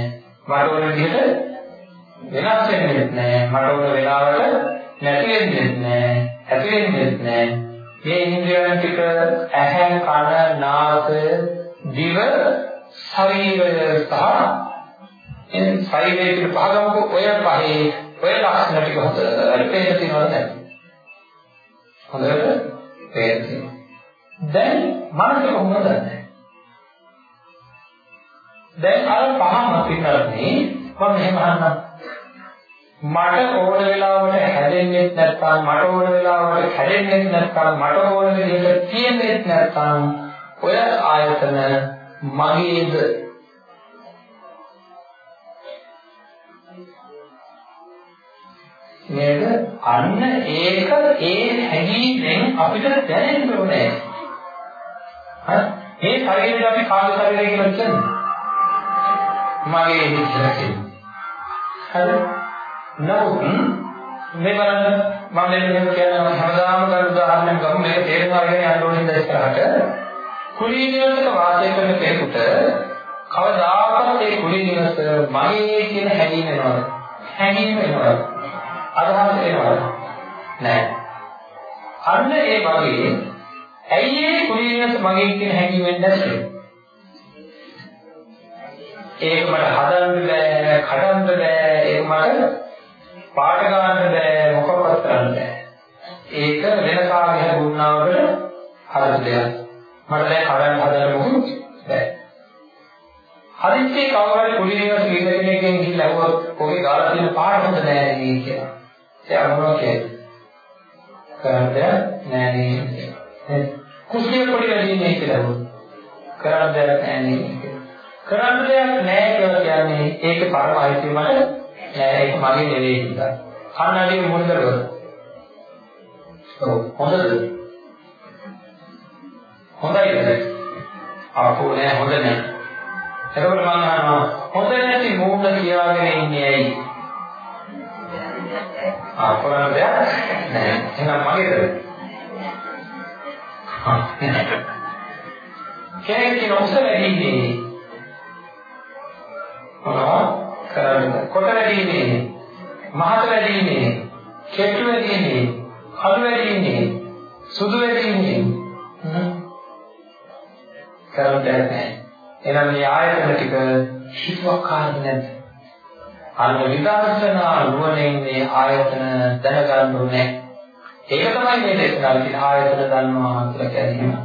Speaker 1: මට ඕන විදිහට වෙනස් වෙන්නෙත් නෑ. මට ඕන වෙලාවට නැති වෙන්නෙත් නෑ. ඇති වෙන්නෙත් නෑ. මේ ඉන්ද්‍රියයන් ටික ඇහැ කන නාසය දිව ශරීරය සහ එන් ශරීරයේ පහගමක ඔය පහේ ඔය ලක්ෂණ ටික හොඳට පේන්න තියෙනවා දැන් හොඳට පේනවා. දැන් මනස කොහොමද දන්නේ? දැන් අර පහම පිටරනේ මම එහෙම අහන්නම්. මට ඕන වෙලාවට හැදෙන්නේ නැත්නම් මට ඕන වෙලාවට හැදෙන්නේ නැත්නම් මට ඕන විදිහට තියෙන්නේ නැත්නම් ඔය ආයතන මගේද නේද? අන්න ඒක ඒ හැඟීමෙන් අපිට දැනෙන්න ඕනේ. හරි? මේ ශරීරය අපි කාගේ ශරීරය කියලා කියන්නේ? මගේ කියලා කියන්නේ. හරි? නමුත් මේ බලන්න මම මෙන්න කියන හැමදාම ගන්න උදාහරණයක් ගමු මේක තේරුම් අරගෙන යන්න ඕනේ ඉස්සරහට. කුලීනියකට වාසය කරන කෙනෙකුට කවදාකවත් ඒ කුලීනියස මගේ කියන හැඟීම එනවද? හැඟීම එනවද? අදහස් එනවද? නැහැ. අන්න ඒ වගේ ඇයි ඒ කුලීනියස මගේ කියන හැඟීම එන්නේ නැත්තේ? ඒක මට හදන්න බෑ, කඩන්න බෑ, ඒක මට පාට ගන්න බෑ, මොකක්වත් කරන්න බෑ. ඒක වෙන කාගේ හරි වුණාවට හදන්න දෙයක්. මට දැන් කඩන්න හදන්න මොකුත් බෑ. හදිස්සියේ කවුරු හරි කුලීනියස් කියන කෙනෙක්ගෙන් ගිහිල්ලා අහුවොත් ඔගේ ගාලා තියෙන පාට හොඳ නෑ නේ කියලා. එයා මොනවා කියයි? කරන්න දෙයක් නෑ නේ. කුස්සිය පොඩි වැඩි නේ කියලා අහුවොත්. කරන්න දෙයක් නෑ නේ. කරන්න දෙයක් නෑ කියලා කියන්නේ ඒකේ පරම අයිතිය මට නෑ ඒක මගේ නෙවෙයි කියලා. කන්නඩියේ මොනද කරවද? ඔව් හොඳද? හොඳයිද? ආපෝ නෑ හොඳ නෑ. එතකොට මම අහනවා හොඳ නැති මූණ කියාගෙන ඉන්නේ ඇයි? ආ කරන්න දෙයක් නෑ. එහෙනම් මගේද? හා. කෙනෙක් කියන උස වැඩි ඉන්නේ. ආ කරන්න කොට වැඩි ඉන්නේ. මහත වැඩි ඉන්නේ. කෙට්ටු වැඩි ඉන්නේ. කළු වැඩි ඉන්නේ. සුදු වැඩි ඉන්නේ. කරන්න දෙයක් නැහැ. එහෙනම් මේ ආයතන ටික හිතුවක්කාරද නැද්ද? අන්න විදර්ශනා නුවණින් මේ ආයතන දැනගන්න ඕනේ. ඒක තමයි මේ දේශනාවේ තියෙන ආයතන දන්නවා කියලා කියන්නේ.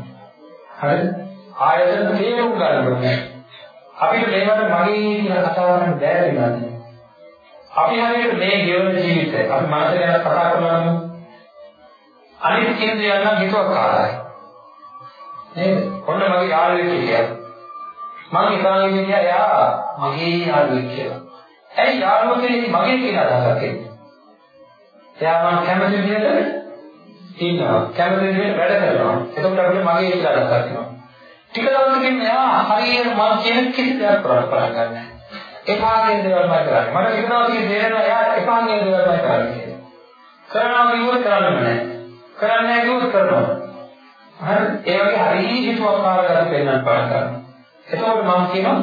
Speaker 1: හරිද? ආයතන තේරුම් ගන්න ඕනේ. අපිට මේවට මගේ කියලා කතා කරන්න බැහැ නේද? අපි හරියට මේ ජීවන ජීවිතය අපි මනස ගැන කතා කරනවා අනිත් කේන්ද්‍රයන් නම් හිතුවක්කාරයි. නේද? ඔන්න මගේ යාළුවෙක් කියලා. මම හිතාගෙන ඉන්නවා එයා මගේ යාළුවෙක් කියලා. ඇයි යාළුවා කියන්නේ මගේ කියලා අදහසක් එන්නේ? එයා මම කැමති විදිහට ඉන්නවා. කැමති විදිහට වැඩ කරනවා. එතකොට අපිට මගේ කියලා අදහසක් එනවා. ටික දවසකින් එයා හරියට මම කියන කිසි දෙයක් කරන්න පටන් ගන්නවා. එපාගේ දේවල් මම කරන්නේ. මට හිතනවා කිය දේනවා එයා එපාගේ දේවල් මම කරන්නේ. කරනවා කිව්වොත් කරන්නේ නැහැ. කරන්නේ නැහැ කිව්වොත් කරනවා. හරි ඒ වගේ හරිය හිතුවක්කාර ගන්න පෙන්වන්න පටන් ගන්නවා එතකොට මම කියනවා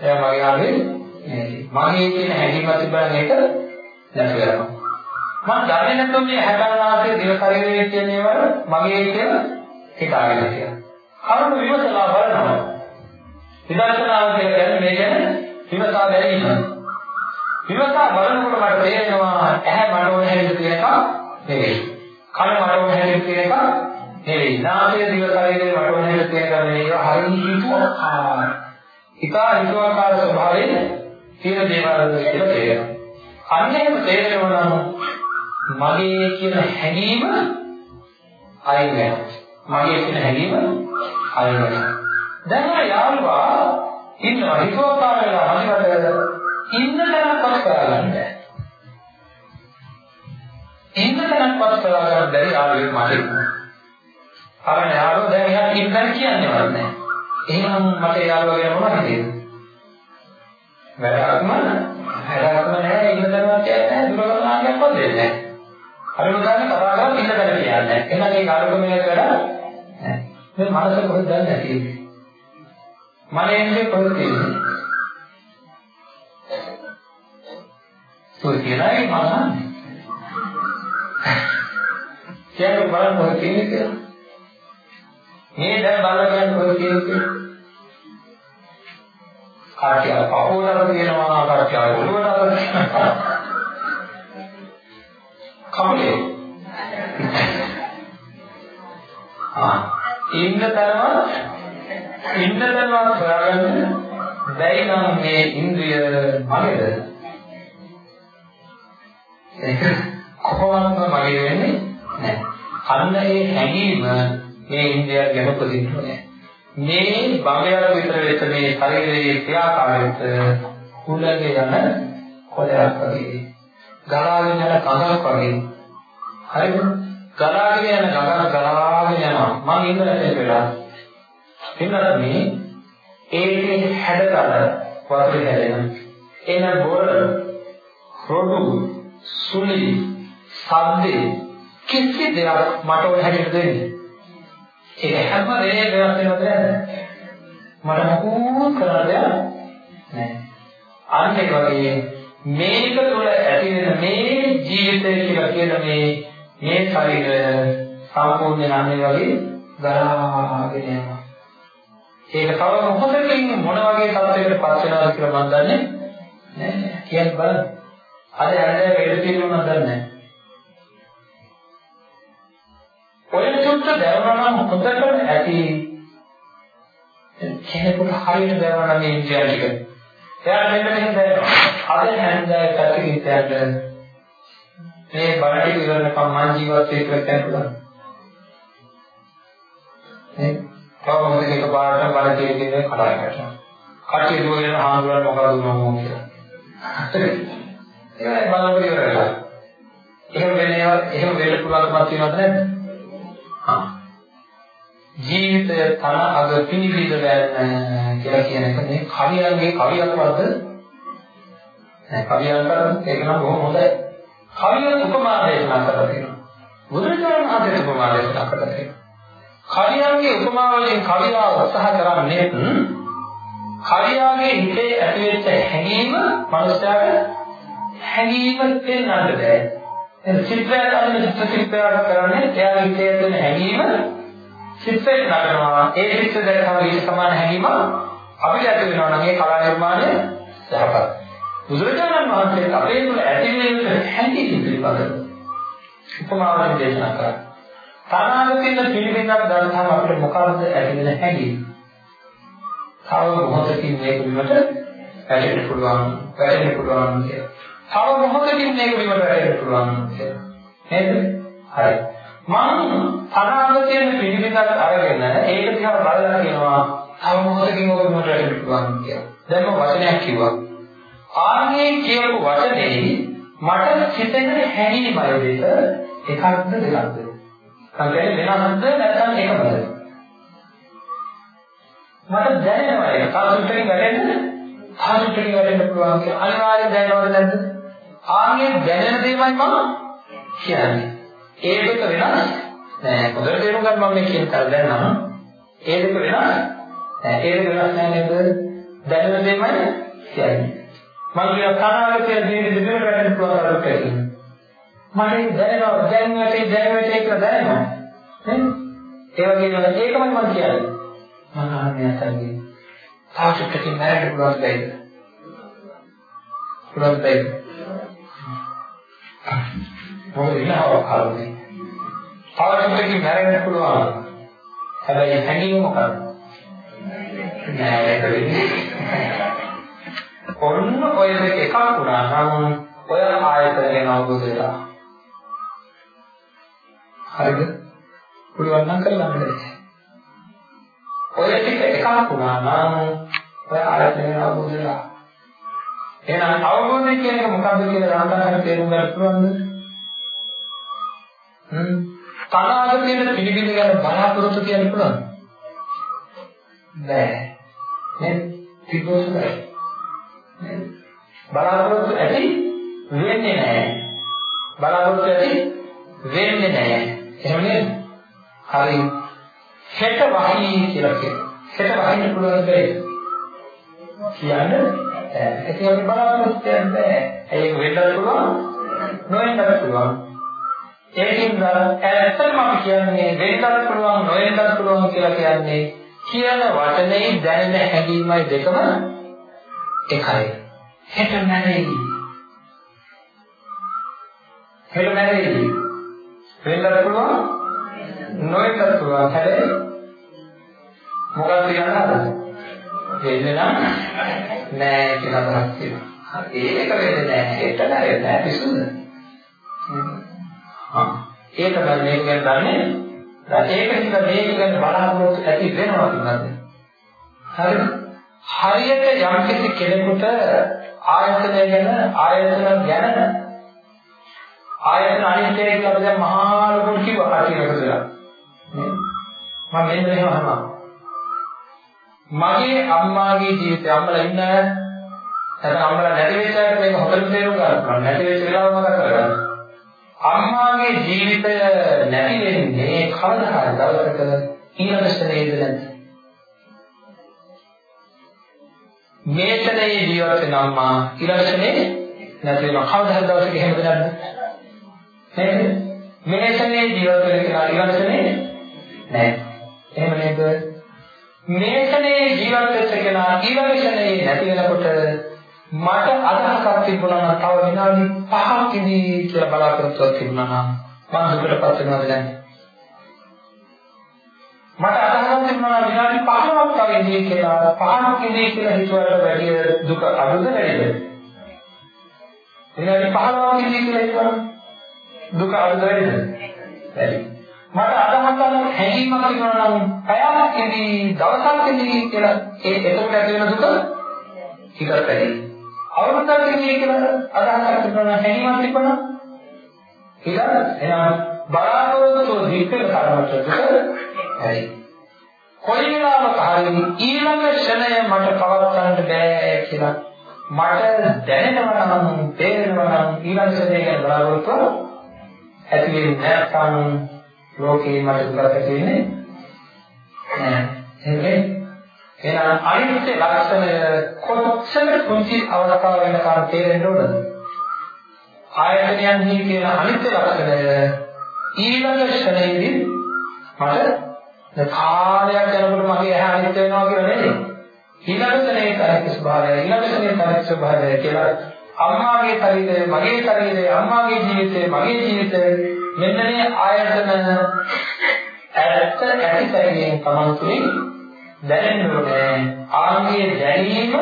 Speaker 1: එයා මගේ ආවේ මගේ කියන හැඟීමක් තිබ්බනම් ඒක දැක ගන්නවා මම දන්නේ නැත්නම් මේ හැබෑනාසේ දිව ශරීරයේ කියන ඒවා මගේ කියලා හිතාගෙන කියලා කරුණ විමසලා බලනවා. විදර්ශනාව කියන්නේ මේ ගැන විමසා බැලීම. විමසා බලනකොට මට තේරෙනවා ඇහැ මනෝ හැදෙන්න තියෙන එක නෙවෙයි. කන මනෝ හැදෙන්න තියෙන එක නෙවෙයි. නාමය දිව ශරීරයේ වටවන්නේ තියෙන ගමනේ ඒවා හරිය හිතුවක්කාර. හිතා හිතුවක්කාර ස්වභාවයෙන් තියෙන දේවල් කියලා තේරෙනවා. අන්න එහෙම තේරෙනවා නම් මගේ කියන හැඟීම අයින් වෙනවා. මගේ කියන හැඟීම අයින් වෙනවා. දැන් ආ යාළුවා ඉන්නවා හිතුවක්කාර වෙලා මනිවට ඉන්න තැනක්වත් කරගන්න බෑ. ඉන්න තැනක්වත් කරගන්න බැරි යාළුවෙක් මට පරණ යාළුවෝ දැන් එහාට කිව්වද කියන්නේවත් නැහැ. එහෙනම් මට යාළුවා ගැන මොනවද හිතෙන්නේ? වැඩක්ම වැඩක්ම නැහැ ඉන්න දරනවා කියන්නේ දුරකථන ආගයක්වත් දෙන්නේ නැහැ. හරිම ගන්න කතා කරලා ඉන්න බැල කියන්නේ නැහැ. එහෙනම් මේ යාළුවෝ මේක කරා නැහැ. මේ මනස කොහෙද දන්නේ නැති. මනෙන්නේ කොහෙද තියෙන්නේ? සුඛියයි මනස. කියන්නේ බලන්න කොහෙද තියෙන්නේ කියලා. මේ දැන් බලලා කියන්නේ ඔය කියන්නේ කාටිය පපුවනක තියෙනවා කාටිය ඔළුවනක කමලේ ආ ඉන්න තරම ඉන්න තරම හොයාගන්න බැයි නම් මේ ඉන්ද්‍රිය මගේද? ඒක කොහොමද මගේ වෙන්නේ? නැහැ අන්න ඒ හැඟීම මේ ඉන්ද්‍රියයන් ගැන උපදින්නේ මේ භවයක් විතර වෙච්ච මේ ශරීරයේ ක්‍රියාකාරීත්වය කුලගේ යන කොලයක් වගේ. ගලාගෙන යන කඳක් වගේ. හරිද? ගලාගෙන යන ගඟක් ගලාගෙන යනවා. මම ඉන්න රටේ වෙලා. එන්නත් මේ ඒකේ හැඩතල වතුර හැදෙන එන බොර රොඩු සුලි සද්දේ කිසි දෙයක් මට ඔය හැටියට දෙන්නේ ඒක හැම වෙලේම වෙනස් වෙනවද නැද්ද මට මොකෝ කරන්න දෙයක් නැහැ අන්න ඒ වගේ මේක තුළ ඇති වෙන මේ ජීවිතය කියලා කියන මේ මේ ශරීරය සම්පූර්ණ නැහැ වගේ ගලාගෙන යනවා. ඒක තව මොහොතකින් මොන වගේ තත්යකට පත් වෙනවද කියලා මම දන්නේ නැහැ. කියන්න බලන්න. අද හැන්දෑව වෙඩ තියෙනවා මම දන්නේ නැහැ. ඔය චුට්ට දැනුණා නම් හොඳටම ඇති කෙනෙකුට හරියට දැනුණා මේ ඉන්ද්‍රිය ටික. එයාට මෙන්න මෙහෙම දැනෙනවා. අද හැන්දෑව පැත්තකින් මේ බණ ටික ඉවරනකම් මං ජීවත් වෙන්න කියලා කියන්න නේ? තවම එක පාරට බණ කියන්නේ කඩාය වැටෙනවා. කට්ටිය දුවගෙන හාමුදුරන් මොකද දුන්නෝ කියලා. ඒකයි බලන්න ඉවරලා. එහෙම වෙන්නේ එහෙම වෙන්න පුළුවන්කමක් තියෙනවද නැද්ද? හා. ජීවිතය තන අග පිනිවිද ගන්න කියලා කියන එක මේ කවියන්ගේ කවියක් වද්ද නෑ කවියන් කරන්නේ ඒක නම් බොහොම හොඳයි. කවිය උපමා දේශනා කරලා තියෙනවා. බුදුරජාණන් වහන්සේ උපමා දේශනා කරලා තියෙනවා. කවියන්ගේ උපමා වලින් කවියා උත්සාහ කරන්නේ කවියාගේ හිතේ ඇතිවෙච්ච හැඟීම මනුස්සයාට හැඟීම දෙන්නට බෑ. එන චිත්‍රයක් අන්න චිත්‍ර චිත්‍රයක් කරන්නේ එයාගේ හිතේ තියෙන හැඟීම චිත්‍රයක් නටනවා. ඒ චිත්‍ර දැක්කම ඊට සමාන හැඟීම අපිට ඇති වෙනවා නම් ඒ කලා නිර්මාණය යහපත්. බුදුරජාණන් වහන්සේ අපේ තුළ ඇති වෙන හැඟීම් පිළිබඳව උපමාවලින් දේශනා කරා. තානාගතින පිළිබින්නක් දැනගම අපිට මොකද්ද ඇති වෙන හැඟීම්? තව මොහොතකින් මේක විමට වැටෙන්න පුළුවන්, වැටෙන්න පුළුවන් කියලා. තව මොහොතකින් මේක විමට වැටෙන්න පුළුවන් කියලා. නේද? හරි. මම තානාගතින පිළිබින්නක් අරගෙන ඒක දිහා බලලා කියනවා තව මොහොතකින් ඔබ විමට වැටෙන්න පුළුවන් කියලා. දැන් මම වචනයක් කිව්වා. ආන්නේ කියපු වචනේ මට හිතෙන හැඟීමයි දෙක එකක්ද දෙකක්ද? සංකේත වෙනස්ද නැත්නම් එකමද? මට දැනෙනවා ඒක සාසුට්ටකින් වැඩෙන්න සාසුට්ටකින් වැඩෙන්න පුළුවන් කියලා අනිවාර්යෙන් දැනනවද නැද්ද? ආන්නේ දැනෙන දේමයි මම කියන්නේ. ඒ දෙක වෙනස් නෑ. හොඳට තේරුම් ගන්න මම මේ කියන තර දැන් නම් ඒ දෙක වෙනස් නෑ. ඒ දෙක වෙනස් නෑ නේද? දැනෙන දේමයි කියන්නේ. මම කියන කනාවේ තියෙන දේ දෙවියන් වැඩෙන්න පුළුවන් අර කැටි. මට ඒක දැනෙනවා දැන් වැටේ දැන් වැටේ කියලා දැනෙනවා. නේද? ඒ වගේම ඒකමයි මම කියන්නේ. මම අහන්නේ අතන්නේ. තාක්ෂිකකින් මැරෙන්න පුළුවන් දෙයිද? පුළුවන් දෙයිද? මොකද ඉන්නව කාලේ. තාක්ෂිකකින් මැරෙන්න පුළුවන්. හැබැයි හැංගීම මොකක්ද? නෑ ඒක වෙන්නේ. ඔන්න ඔය දෙක එකක් වුණා නම් ඔය ආයතන ගැන අවබෝධ වෙලා. හරිද? පුළුවන් නම් කරලා බලන්න. ඔය ටික එකක් වුණා නම් ඔය ආයතන ගැන අවබෝධ වෙලා. එහෙනම් අවබෝධය කියන එක මොකක්ද කියලා රාමදාසට තේරුම් ගන්න පුළුවන්ද? හ්ම්. තනාග තියෙන පිළිබිඳ ගැන බලාපොරොත්තු කියන්න පුළුවන්. බෑ. නේද? පිටෝසුයි. බලාපොරොත්තු ඇති වෙන්නේ නැහැ. බලාපොරොත්තු ඇති වෙන්නේ නැහැ. එහෙම නේද? හරි. හෙට වහී කියලා කියනවා. හෙට වහින්න පුළුවන් දෙයක්. කියන්නේ ඒක අපි බලාපොරොත්තු වෙන්නේ ඒක වෙන්නත් පුළුවන් නොවෙන්නත් පුළුවන්. ඒකින්ද ඇත්තටම අපි කියන්නේ වෙන්නත් පුළුවන් නොවෙන්නත් පුළුවන් කියලා කියන්නේ කියන වචනේ දැනෙන හැඟීමයි දෙකම එකයි. හෙට මැරෙයි. හෙට මැරෙයි. වෙන්නත් පුළුවන් නොවෙන්නත් පුළුවන්. හැබැයි මොකක්ද කියන්නද? වෙන්නේ නම් නෑ කියලා අදහස් තියෙනවා. ඒක වෙන්නේ නෑ. හෙට නෑ නෑ පිසුද? හා ඒක තමයි මේක ගැන දන්නේ. දැන් ඒක නිසා මේක ගැන බලාපොරොත්තු ඇති වෙනවා කියන්නේ. හරිද? හරියට යම්කිසි කෙනෙකුට ආයතනය ගැන ආයතන ගැන ආයතන අනිත්‍ය කියලා අපි දැන් මහා ලොකු කිව්වා කටියකට කියලා. මම මෙන්න මෙහෙම අහනවා. මගේ අම්මාගේ ජීවිතය අම්මලා ඉන්න නැත්නම් අම්මලා නැති වෙච්ච අයට මේක හොඳට තේරුම් ගන්න පුළුවන්. නැති වෙච්ච වෙලාව මතක කරගන්න. අම්මාගේ ජීවිතය නැති වෙන්නේ කවදා හරි දවසක ඊළඟ ශ්‍රේණියද නැද්ද? මේ ශ්‍රේණියේ ජීවත් වෙන අම්මා ඊළඟ ශ්‍රේණියේ නැති වෙනවා. කවදා හරි දවසක එහෙමද නැද්ද? නේද? මේ ශ්‍රේණියේ ජීවත් වෙන කෙනා ඊළඟ ශ්‍රේණියේ නැහැ. එහෙම නේද? මේ ශ්‍රේණියේ ජීවත් වෙච්ච කෙනා ඊළඟ ශ්‍රේණියේ නැති වෙනකොට මට අදහසක් තිබුණා නම් තව විනාඩි 5ක් ඉඳී කියලා බලාපොරොත්තුවක් තිබුණා නම් මම දුකටපත් වෙනවද නැහැ? මට අදහසක් තිබුණා නම් විනාඩි 5ක් තව ඉඳී කියලා 5ක් ඉඳී කියලා හිතුවට වැඩි දුක අඩුද වැඩිද? විනාඩි 15ක් ඉඳී කියලා හිතුවා දුක අඩුද වැඩිද? වැඩි. මට අදහසක් හැඟීමක් තිබුණා නම් පැයක් ඉඳී දවසක් ඉඳී කියලා ඒ එතකොට ඇති වෙන දුක ටිකක් වැඩි. අවුරුද්දක් ඉන්නේ කියලා අදහසක් තිබුණා හැඟීමක් තිබුණා. ඊළඟ එහෙනම් බලාපොරොත්තු දික්කල කරමට හරි. කොයි වෙලාවක හරි ඊළඟ ක්ෂණය මට පවත්වන්න බෑ කියලා මට දැනෙනවා නම් තේරෙනවා නම් ඊළඟ ක්ෂණය ගැන බලාපොරොත්තු ඇති වෙන්නේ නැත්නම් ලෝකේ මට දුකට තියෙන්නේ නෑ එහෙනම් එහෙනම් අනිත්‍ය ලක්ෂණය කොච්චර කුංචි අවස්ථාව වෙනකන් තේරෙන්න ඕනද? ආයතනයන්හි කියන අනිත්‍ය ලක්ෂණය ඊළඟ ක්ෂණයේදී මට කාලයක් යනකොට මගේ ඇහැ අනිත්‍ය වෙනවා කියලා නෙමෙයි. ඊළඟ ක්ෂණයේ අනිත්‍ය ස්වභාවය ඊළඟ ක්ෂණයේ අනිත්‍ය ස්වභාවය කියලා අම්මාගේ ශරීරය මගේ ශරීරය අම්මාගේ ජීවිතය මගේ ජීවිතය මෙන්න මේ ආයතන ඇත්ත ඇති තැනින් තමන් තුළින් දැනෙන්න ඕනේ ආන්ගේ දැනීම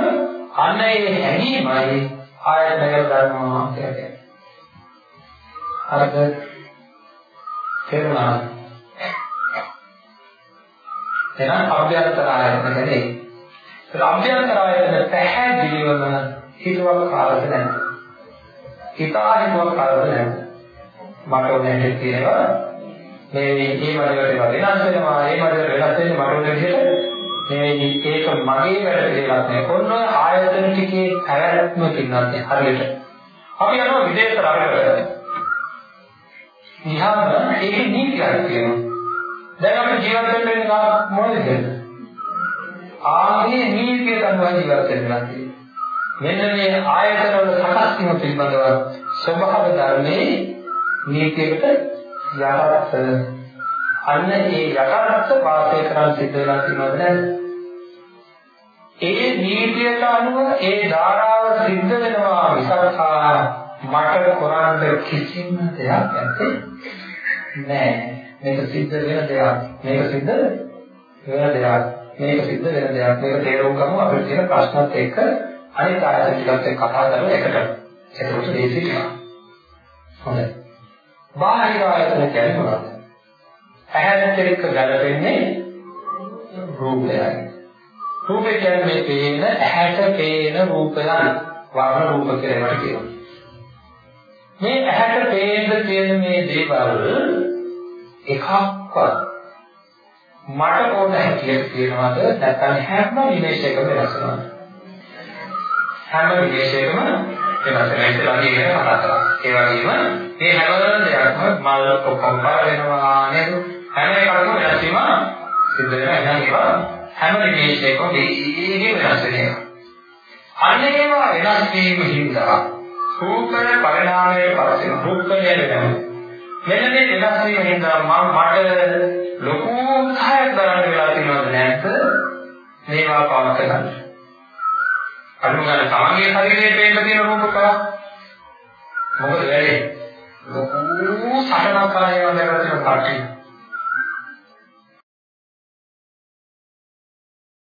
Speaker 1: අන්න ඒ හැඟීමයි ආයතනය ගන්නවා කියන්නේ. හරිද? තේරුණා? එහෙනම් අභ්‍යන්තර ආයතන කියන්නේ ඒ අභ්‍යන්තර ආයතන පැහැදිලිවම හිතවල කාලද නැහැ. හිතා හිතවල කාලද නැහැ. මට ඕනේ කියනවා මේ මේ මඩවලට වෙනස් වෙනවා මේ මඩවල වෙනස් වෙන්නේ මට ඕනේ විදිහට නෙවෙයි ඒක මගේ වැඩ පිළිවෙලක් නේ. ඔන්න ඔය ආයතන ටිකේ පැවැත්ම පින්නත් හරියට. අපි යනවා විදේශ රටකට. ඉහාම ඒකේ නීතියක් තියෙනවා. දැන් අපි ජීවත් වෙන්න මොනවද කියන්නේ? ආගේ නීතිය තමයි ජීවත් වෙන්න තියෙන්නේ. මෙන්න මේ ආයතන වල සකස් වීම පිළිබඳව ස්වභාව ධර්මයේ නීතියකට යටත් අන්න ඒ යටාර්ථ වාසය කරන් සිද්ධ වෙලා තියෙනවද නැද්ද? ඒ නීතියට අනුව ඒ ධාරාව සිද්ධ වෙනවා මිසක් මට කරන්න කිසිම දෙයක් නැත්තේ නෑ. මේක සිද්ධ වෙන දෙයක්. මේක සිද්ධ වෙන දෙයක්. මේක සිද්ධ වෙන දෙයක්. මේක තේරුම් ගමු අපිට තියෙන ප්‍රශ්නත් එක්ක අනිත් ආයතන ටිකත් එක්ක කතා කරලා එකට. ඒකට දේශිකා. හොඳයි. බාහිර ආයතන කියන්නේ මොනවද? ඇහැට එක්ක ගැලපෙන්නේ රූපයයි. රූපය කියන්නේ පේන ඇහැට පේන රූපයයි. වර්ණ රූප කියලා ඒවට කියනවා. මේ ඇහැට පේන තියෙන මේ දේවල් එකක්වත් මට ඕන හැටියට කියනවාද නැත්නම් හැම විශේෂයකම වෙනස් වෙනවද? හැම විශේෂයකම වෙනස් වෙනවා. ඒක වගේ එක කතා කරා. ඒ වගේම මේ හැම දෙයක්ම මල් ඔක්කොම වෙනවා නේද? හැම එකකම වෙනස් වීම සිද්ධ වෙනවා. එහෙනම් ඒවා හැම නිමේෂයකම දෙන්නේ වෙනස් වෙනවා. අන්න ඒවා වෙනස් වීම හින්දා රූපය පරිණාමයේ පස්සේ රූපය වෙනවා. මෙන්න මේ වෙනස් වීම හින්දා මම මට ලොකු උත්සාහයක් දරන්න වෙලා තියෙනවද නැද්ද? මේවා පවත් ගන්න. අනුගමන තමන්ගේ ශරීරයේ පේන්න තියෙන රූප කලා මොකද වෙන්නේ? ලොකු සටනක් කරලා ඒවා දැකලා තියෙන කට්ටිය